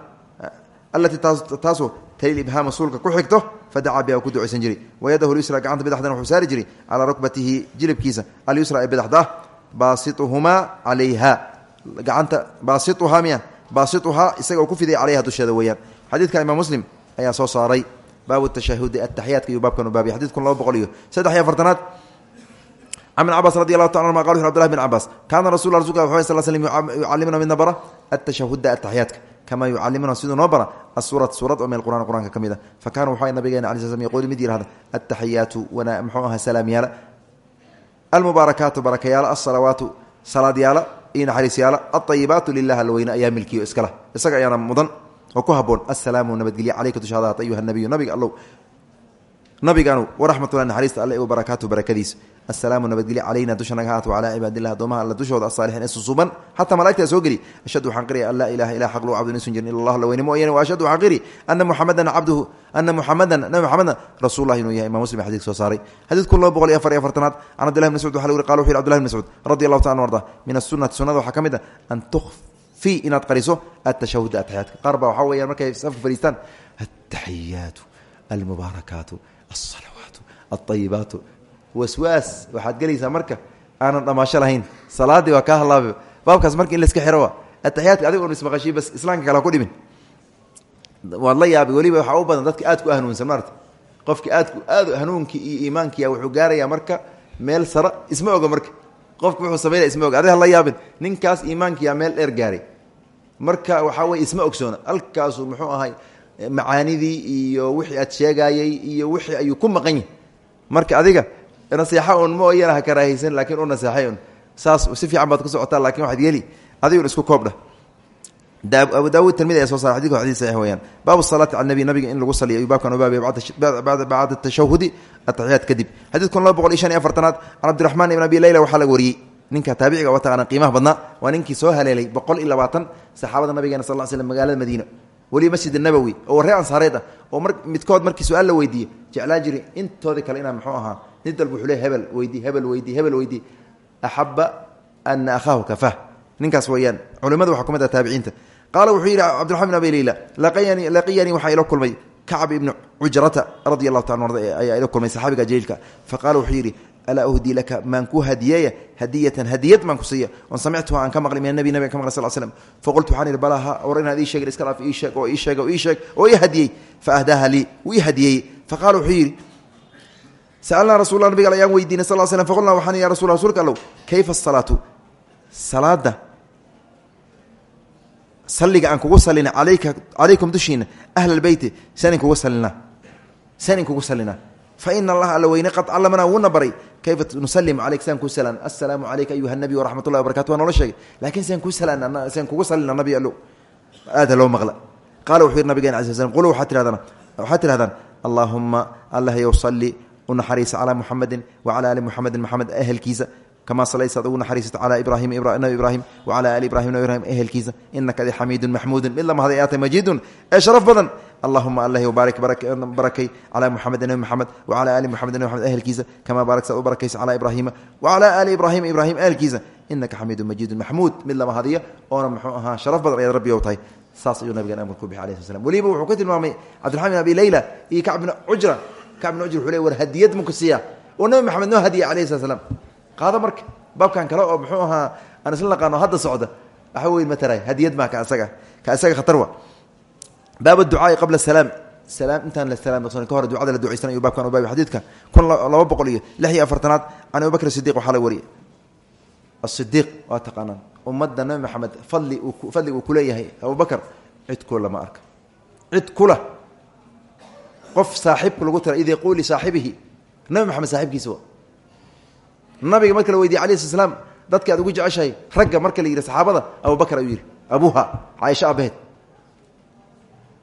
allatii taasoo taliil ibhaama suulka ku xigto fadacaa biha ku ducaysan jiray wayadahu lyusra gacanta badaxdana wuxuu saari jiray calaa rukbatihi jilibkiisa alyusra ee badaxda ah baasituhumaa calayha gacanta baasituhaa miya baasituhaa isaga uu ku fiday calayha dusheeda weeyaan xadiidka imaam muslim ayaa soo saaray baabu tashahudi ataxiyaadka iyo baabkan u baabay xadid kun laba boqol iyo saddex iyo afartanaad can bin cabas radi allahu taala anuma qal wuxu abdullahi bin cabaas kaana rasul slm yucalimuna midna bara atashahuda ataxiyaadka kama yucalimuna siduu noo bara asurat suurad oo meel quraan quraanka ka mid a fa kaana waxaa nabigeena ala sl yaquul mid yihahda ataxiyaatu wana muxuu ahaa salaamyaala almubaarakaatu barakayaala alsalawaatu salaadyaala iyo naxariisyaala alayibaatu lilah alweyne ayaa milkiyo iskala isaga ayaana mudan oo ku haboon assalaamu nabadgelya caleyka dushaada ayuha nabiyu nabiga allow nabigaanu waraxmatullahi naxariista alle barakaatu barakadiisa assalaamu nabadgelya calayna dusha naga haato calaa cibaadillahi alla dushooda asaalixiin ee susuban. Xataa malaigtaa soo geli. Ashhadu waxaan qiri an ilaha ila xaq lou cabdu inaysan jirin ila allah la weyne wa ashhadu waxaan qiri ana muxamadan cabduhu ana muxamadan nabi muxamedna rasuulullahi inuu imam muslim xadidka soo saaray. Xadiid kun laba boqol iyo afar iyo afartanaad can abdillahi bn mascud waxa lagu yiri qala wuxu yiri abdullahi bn mascuud radi allahu taala arda min asunati sunnada waxaa ka mid a an tukfi inaad qariso atashahuda ataxiyaadka qaar baa waxaa weeyaan markay safka fadhiistaan ataxiyaatu almubaarakaatu alsalawaatu waswaas waxaad gelaysaa marka aanan dhamaasho lahayn. Salaadii waa kaa halaaba baabkaas marka in laska xiro ataxiyaadka adig un ismaqashiy bas islaamka kale ku dhimin waad la yaabay weliba waxaa u badan dadka aad ku hanuunsan maarata qofki aadku aad hanuunkii iyo iimaankiia wuxuu gaarayaa marka meel sara isma oga marka. Qofka wuxuu samaynaya isma oga adig ha la yaabin ninkaas iimaankiyaa meel dheer gaaray. Marka waxaa weye isma ogsoona. Halkaasuu muxuu ahay macaanidii iyo wixii aad sheegayey iyo wixii ayuu ku maqan yahy marka adiga naseexa un mooyana ha karaahaysan laakiin u naseexay un saas si fiican baad ku socotaa laakiin waxaad yeeli adigun isku koobdha abu daawud tirmidi ayaa soo sara xadidku xadis saxiix weyaan baabu salaati cala nabi nabiga in lagu saliyo ayuu baabkan ubaabaya bacda tashahudi ataxiyaad kadib. Xadiid kun laba boqol iyo shan iyo afartanaad can cabdiraxmaan ibn abi leyla waxaa laga wariyey. Ninka taabiciga waa taqaana qiimaha badnaa waa ninkii soo haleelay boqol iyo labaatan saxaabada nabigeena sal l slm magaalada madiina. Weliba masjid nabowi oo waree ansaareed ah oo midkood markii su'aal la weydiiye jeclaan jiri intoodii kale inaa muxuu ahaa mid dalba wuxuu le hebel weydii hebel weydii hebel weydii axaba ana akhaahu kafah. Ninkaas weeyaan culimadu waxaa ku mid ah taabiciinta. Qaala wuxuu yidhi cabdiraxman bin abi leyla laqiyanii laqiyanii waxaa ila kulmay kacb ibni cujrata radi allahu taala arda ayaa ila kulmay saxaabiga jaliilka faqala wuxuu yidhi alaa uhdii laka maan ku hadiyeeya? Hadiyatan hadiyad maan ku siiya? On samictuha aan ka maqli min anabi nabiga ka maqli sal slm faqultu waxaan ihi balaha war inaad ii sheegin iska dhaaf ii sheeg oo ii sheeg oo ii sheeg oo ii hadiyey. Faahdaha lii wuu ii hadiyeeyey faqala wuxuu yidhi sa'alnaa rasul nabiga ayaan weydiinay sal slm faqulnaa waxaan ya rasul rsulka allow kayfa asalaatu salaada salliga aan kugu salina alayka calaykum dushiina ahla albeyti sanin kugu salinaa sanin kugu salinaa fa ina allaha alla weyne qad callamanaa wuuna baray kayfa nusalim caleyk saan kuu salaan assalaamu calayka ayuha nabiy waraxmat ullahi wabarakatu waa noola sheegay laakiin saan kuu salaan saan kugu salina nabi allow aada loo maqla qaala wuxuu yidhi nabigeena alai sl slam quluu waxaad tihahdaan waxaad tidhahdaan allaahuma allah yow salli u naxariisa calaa muxamedin wacala ali muxamedin maxamed ehelkiisa. Kama salaysaad ugu naxariisato calaa ibraahim nabi ibraahim wacala ali ibrahim nabi ibrahim ehelkiisa. Inaka adi xamiidun maxmuudun mid lama haday aatay majiidun. Ee sharaf badan. Allahuma allah baarik barakay calaa muxamedin nabi maxamed wacala ali muxamedin nabi maxamed ehelkiisa. Kama baaraksaad u barakaysa calaa ibraahima wacala ali ibraahim ibraahim ehelkiisa. Inaka xamiidun majiidun maxmuud mid lama hadiya oona muxuu ahaa sharaf badan ayaad rabbi ow tahay. Saas ayuu nabigan amar ku bixi alayh sl weliba wuxuu ka tilmaamay cabdiraxman bin abi leyla iyo kacb bin cujra kacb bin cujra wuxuu le war hadiyad muku siiya? Oo nabi maxamed noo hadiya alayh slat slam qaado marka baabkan kale oo muxuu ahaa aan isla naqaano hadda socda. Waxa wey matara hadiyad maa ka isaga ka isaga khatar wa baab ducaai qabla salaam. Salaam intaan la salaam noqsan ka hor ducada la ducaysan ayuu baabkan u baabi xadiidka kun laba boqol iyo lix iyo afartanaad can abi bakr sidiq waxaa la wariyay. Asidiiq waa taqaanaan. Ummadda nabi maxamed fadli fadliga uu kuleeyahay abubakar cid kula ma arka. Cid kula qof saaxiibka lagu tira id yaquul lisaaxibihi nabi maxamed saaxibkiisa wa nabiga marka la weydiye sl slam dadka aad ugu jeceshahay ragga marka la yidhi saxaabada abubakr ayuu yidhi abuha caaisha abaheed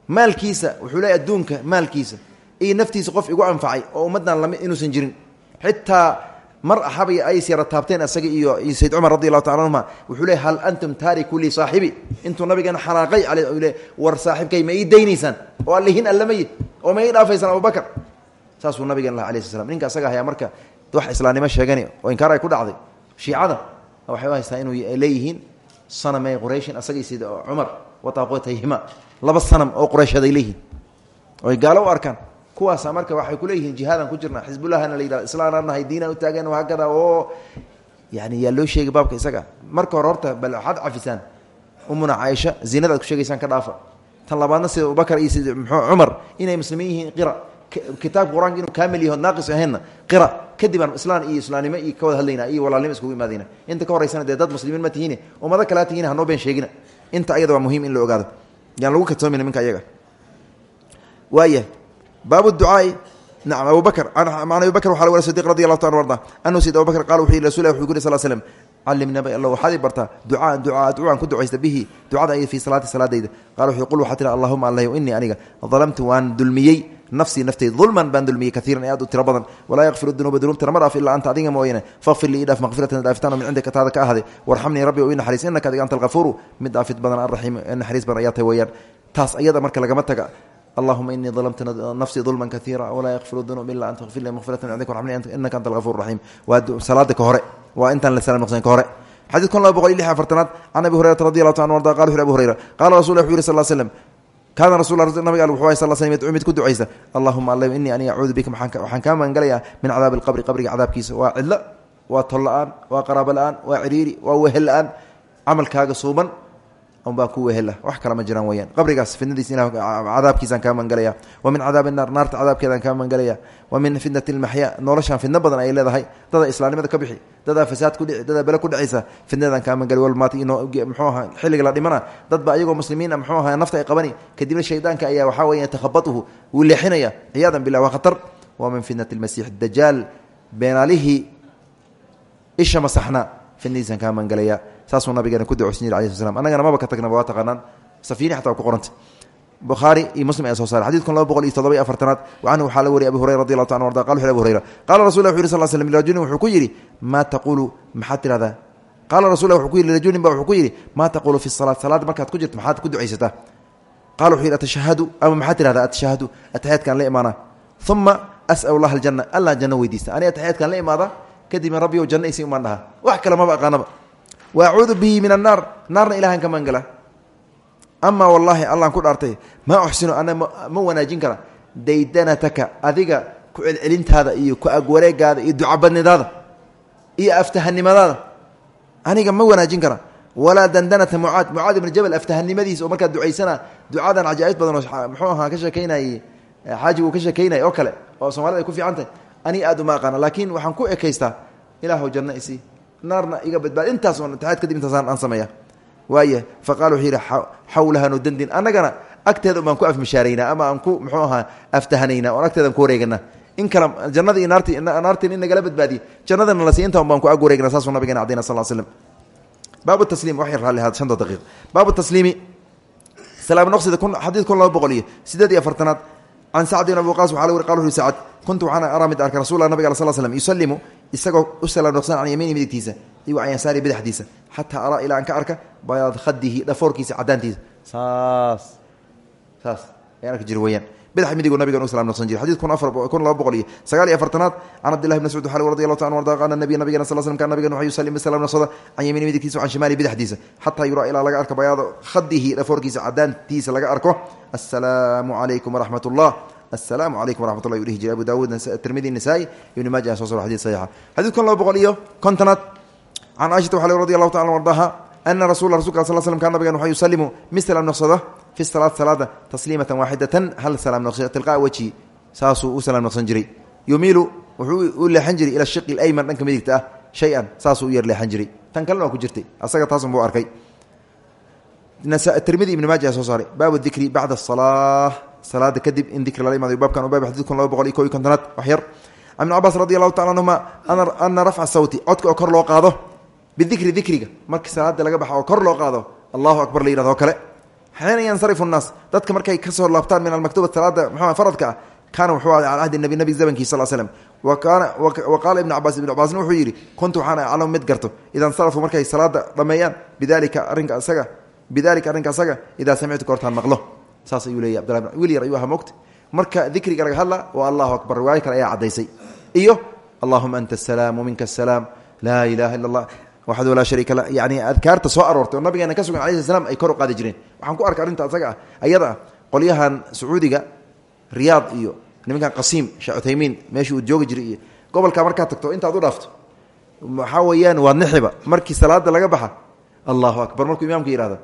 maalkiisa wuxuu leeyahy adduunka maalkiisa iyo naftiisa qof igu anfacay oo ummaddan lami inuusan jirin. Xitaa mar axabay ays yara taabteen isaga iyo sayd cumar radi taala anhuma wuxuu le hal antum taariku lii saaxibi? Intuu nabigeena xanaaqay le war saaxibkay ma ii oo allihin allamayi oo ma ii dhaafaysaan abubakar saasuu nabigeen lah alay ninka asaga ayaa marka wax islaamnimo sheegani oo inkaar ay ku dhacday shiicada waxay u haystaa inuu leeyihiin sanamay qurayshin asagii sid cumar wataqotayhima laba sanam oo quraysheed ay leeyihiin. Oy gaalo u arkaan kuwaasa marka waxay kuleeyihiin jihaadan ku jirna xisbullahana la yidhahdo islaanaan nahay diinaan u taagan oo yani yaa sheegay baabka isaga. Marka hore bal waxaad cafisaan umuna caaisha zinada ad ku sheegaysaan ka dhaafa. Tan labaadna sida abubakar iyo sida mxuu cumar inay muslimiin qira. Kitaabka qur'aanka inuu kaamil yaho naaqis ahaynna qira. Kadib aan islaan iyo islaamnimo iyo ka hadlayna iyo walaalnimo iskugu imaadayna inta ka horeysana dad muslimiin ma tihiine ummado kalea tihiin hanoo been sheegina. Inta ayada waa muhiim in la ogaado. Yaan lagu kadsoomin minka ayaga waaya baabu ducaai nacam abu bakr an abi bakr waxa wala sidiq radi allahu taala arda anhu sid abu bakr qala wuxuu yihi rasul ku yiri sal slm calimna ba alla waxaad i bartaa ducaan ducaa ducaan ku ducaysta bihi ducada ay fii salaati salaadayda qala wuxuu qul waxaa tira allahuma allah inii aniga dalamtu waan dulmiyey nafsii nafteyda dulman baan dulmiyey kaiiran ee aad u tiro badan walaa yakfiru dunuuba dunuubtana ma dhaaf ilaa anta adiga mooyane faqfir lii idhaaf maqfiratan dhaafitaan min cindika taada ka ahday warxamnii rabbi o i naxariis innaka adiga anta alkafuuru mid dhaafid badan arraxiim naxariis badan ayaa tahay weeyaan taas ayada marka lagama taga allahuma inii dalamtu nafsii dulman kaiira walaa yakfiru dunuub ila anta fir lii maqfiratan min cindika warxamnii innaka anta alkafuur raxiim waa salaada ka hore waa intaan la salaam noqsan ka hore. Xadiid kun laba boqol iyo lix afartanaad can abi hurayrata radi allahu ta anu arda qala wuxu abu hurayra qaala rasul wuxu yiri sal slm kaana rasul nabig al wuxuu sal sl yadcuu mid ku ducaysa. Allahuma alla inii aniga acuudu bika waxaan kaa magangalayaa min cadaabi alqabri qabriga cadaabkiisa. Waa cidlo waa tol la'aan waa qaraabo la'aan waa ciriiri waa wehel la'aan camalkaaga suuban un baan ku wehela. Wax kala ma jiraan weyaan qabrigaas fitnadiis cadaabkiisaan kaa magangalaya wa min cadaabi naar naarta cadaabkeedaan kaa magangalaya wa min fitnati lmaxyaa noloshaan fidno badan ay leedahay. Dadaa islaamnimada ka bixi dadaa fasaad kudhici dadaa bele ku dhacaysa fidnadan kaa magangali walmaati mxuu aha xilliga la dhimana dad ba ayagoo muslimiina mxuu aha nafta ay qabani. Kadibna shaydaanka ayaa waxaa weya yatakhabatuhu wuu leexinaya. Ciyaadan billah waa khatar. Wa min fitnati lmasiix dajaal beenaalihii isha masaxna fidnadiisaan kaa magangalaya saasuu nabigeena ku duceysan jir alai sl slam annagana maba ka tagnaba waa taqaanaan. Safiini xataa waa ku qoranta. Bukhaari iyo muslim ayaa soo saaray. Xadidkun laba boqol iyo toddoba iyo afartanaad canhu waxaa la wariyay abu hurayra radi allahu ta anu arda qala wuxu abu hurayra qala rasul wuxu yiri sal slm lirajulin wuxuu ku yidhi maa taquulu maxaad tirahdaa qaala rasul wuxuu ku yidhi lirajulin ba wuxuu ku yidhi maa taquulu fi salaat salaadda markaad ku jirto maxaad ku ducaysataa qala wuxuu yidhi atashahadu ama maxaad tirahdaa atashahadu ataxiyaadkaan la imaanaa. Uma as'al allah aljana allah janno weydiista. Ani ataxiyaadkaan la imaada kadibna rabbi ou janno isi umaan dhaha wax kale maba aqaanaba waacuudu bihi min annaar naarna ilahan ka mangala. Amaa wallaahi allaan ku dhaartay maa uxsinu ana ma wanaajin kara. Daydanataka adiga ku celcelintaada iyo ku agwareegaada iyo ducabadnidaada iyo aftahanimadaada aniga ma wanaajin kara. Walaa dandanata mucaad. Mucaad ibn jabal aftahanimadiisa oo markaa ducaysana ducadan cajaa'ib badan oo muxuu ahaa ka sheekaynayey xaajigu ka sheekaynay oo kale oo soomaalida ay ku fiican tahay. Aniga aad uma aqaana laakiin waxaan ku ekaystaa ilaahu isii naarna iga badbaad. Intaas on taxaad kadib intaasaan aan sameeya waaya fa qala wuxuu yidhi xawlahanu dandin annagana agteeda baan ku afmishaaraynaa ama aan ku muxuu ahaa aftahanaynaa oon agteedaan ku wareeganaa in kale jannadii iyo naarti naartiin in nagala badbaadiye jannadana lasi inta un baan ku ag wareegna saasuu nabigana cadayna sal slm baabu tasliim wax yar raalli ahaad shanta daqiiq baabu tasliimi salaam noqsida xadiid kun laba boqol iyo sideed iyo afartanaad can sacd bin abi waqaas waxaa la wari qala wuxu sacad kuntu waxaan araa mid arka rasul nabig al sl slm yusalimu isagoo u salaam noqsan can yamiini midigtiisa iyo can yasaari badaxdiisa xataa araa ilaa aan ka arka bayaad khadihi dhafoorkiisa cadaantiisa saas. Saas. Ayaan arki jir weyaan badax midigu nabigan u salam noqsan jir xadid kun afar kun laba boqol iyo sagaal iyo afartanaad can cabdillahi bn mascuud xali radi allahu ta an arda qaala nabiy nabigana sal slm kan nabigan waxa yusalim salam noqsada can yamiini midigtiisa can shimaali badaxdiisa xataa yuraa ilaa laga arka bayaado khadihi dhafoorkiisa cadaantiisa laga arko. Assalaamu calaykum waraxmat ullah asalaamu calaykum waraxmat llah udhihi jiray abu daawuud tirmidi nisaa-i ibni maaja soo saro xadid saxiixa xadiid kun laba boqol iyo kontonaad can caaishata waxaa radi allahu taala ardaha ana rasula rasulka sal slm kaan nabigan waxa yusalimu mid salaam noqsada fi salaat salaada tasliimatan waaxidatan hal salaam noqsada tilqaa wajhi saasuu u salaam noqsan jiray yumiilu wuxuu u leexan jiray ila shiqi alayman dhanka midigta ah shay-an saasuu u yar leexan jiray tan kalena waa ku jirtay asaga taasunbuu arkay. Tirmidi ibni maaja soo saaray. Baabu dikri bacda asalaa salaada kadib in dikri lala imaado. Baabkan baab xadid kun laba boqol iyo ko iyo kontonaad wax yar. Can ibn cabaas radi allahu tacala anhuma ana rafca sawti codka oo kor loo qaado bidikri dikriga. Markii salaada laga baxa oo kor loo qaado allahu akbar la yihahdo o kale. Xiina yansarifu nnaas dadka markay ka soo laabtaan min almaktuba salaada mxu faradka ah kaana wuxuu aday cala ahdi nabi nabi zamankiis sal slm wa qaala ibnu cabaas ibnu cabaasna wuxuu yidhi kuntu waxaan aclamu mid garto. Idan sarafuu markay salaada dhammeeyaan bidalika arrinka isaga bidalika arrinka isaga idaa samictu koortaan maqlo saas ayuu leeya abdullah wiil yar ayuu mogta marka dikriga laga hadla waa allahu akbar. Riwaayo kale ayaa caddaysay. Iyo allahuma anta asalaam waminka asalaam laa ilaha illa allah waxdu laa shariika la yani adkaarta soo aroortay oo nabigeena ka sugan alai sl slam ay kor u qaadi jireen. Waxaan ku arkay arrinta asaga ah. Ayada ah qolyahan sacuudiga iyo nimankan qasiim sheekh uthaymiin uu joogi jiray iyo gobolkaa markaad tagto intaad u dhaafto. Waxaa weeyaan waad markii salaada laga baxa allahu akbar. Markuu imaamka yihahdo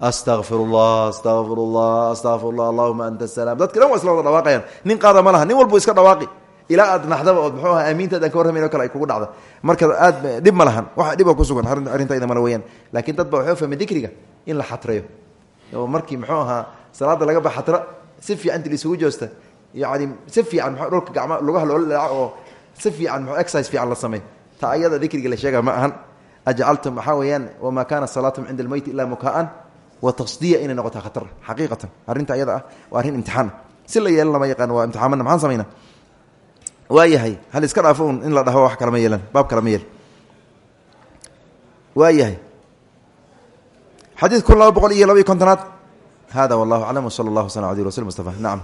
astaqfir llah astaqfir llah astaqfir llah allahuma anta asalaam dadka dhan waa isla wada dhawaaqayaan. Nin qaada ma laha nin walbu iska dhawaaqi. Ilaa aad naxdaba ood muxuu aha aamiintaad aan ka warramayn o kale marka aad dhib ma waxa dhib oo ku sugan arrintayda mala weyaan laakiin dad ba waxuu fahmay in la xatreeyo oo markii muxuu salaada laga ba xatra si fiican inti isugu joosta. Yani si fiican m dhulka gacma lugaha loola dhaaco oo si fiican m exercise fiican la samey ta dikriga la sheega ma ahan. Ajcaltum waxaa weeyaan wamaa kaana salaatum cinda almeyti ilaa wa tasdiya inay noqota khatar xaqiiqatan. Arrinta ayada ah waa arrin imtixaana si la yeelan lama yaqaan waa imtixaamana maxaan samayna? Waayahay hal iska dhaafo un in la dhaho wax kalama yeelan baab kalama yeel waayahay. Xadiid kun laba boqol iyo laba iyo kontonaad. Hada wallahu aclam wsala allah wslam abdi rasul mustafa. Nacam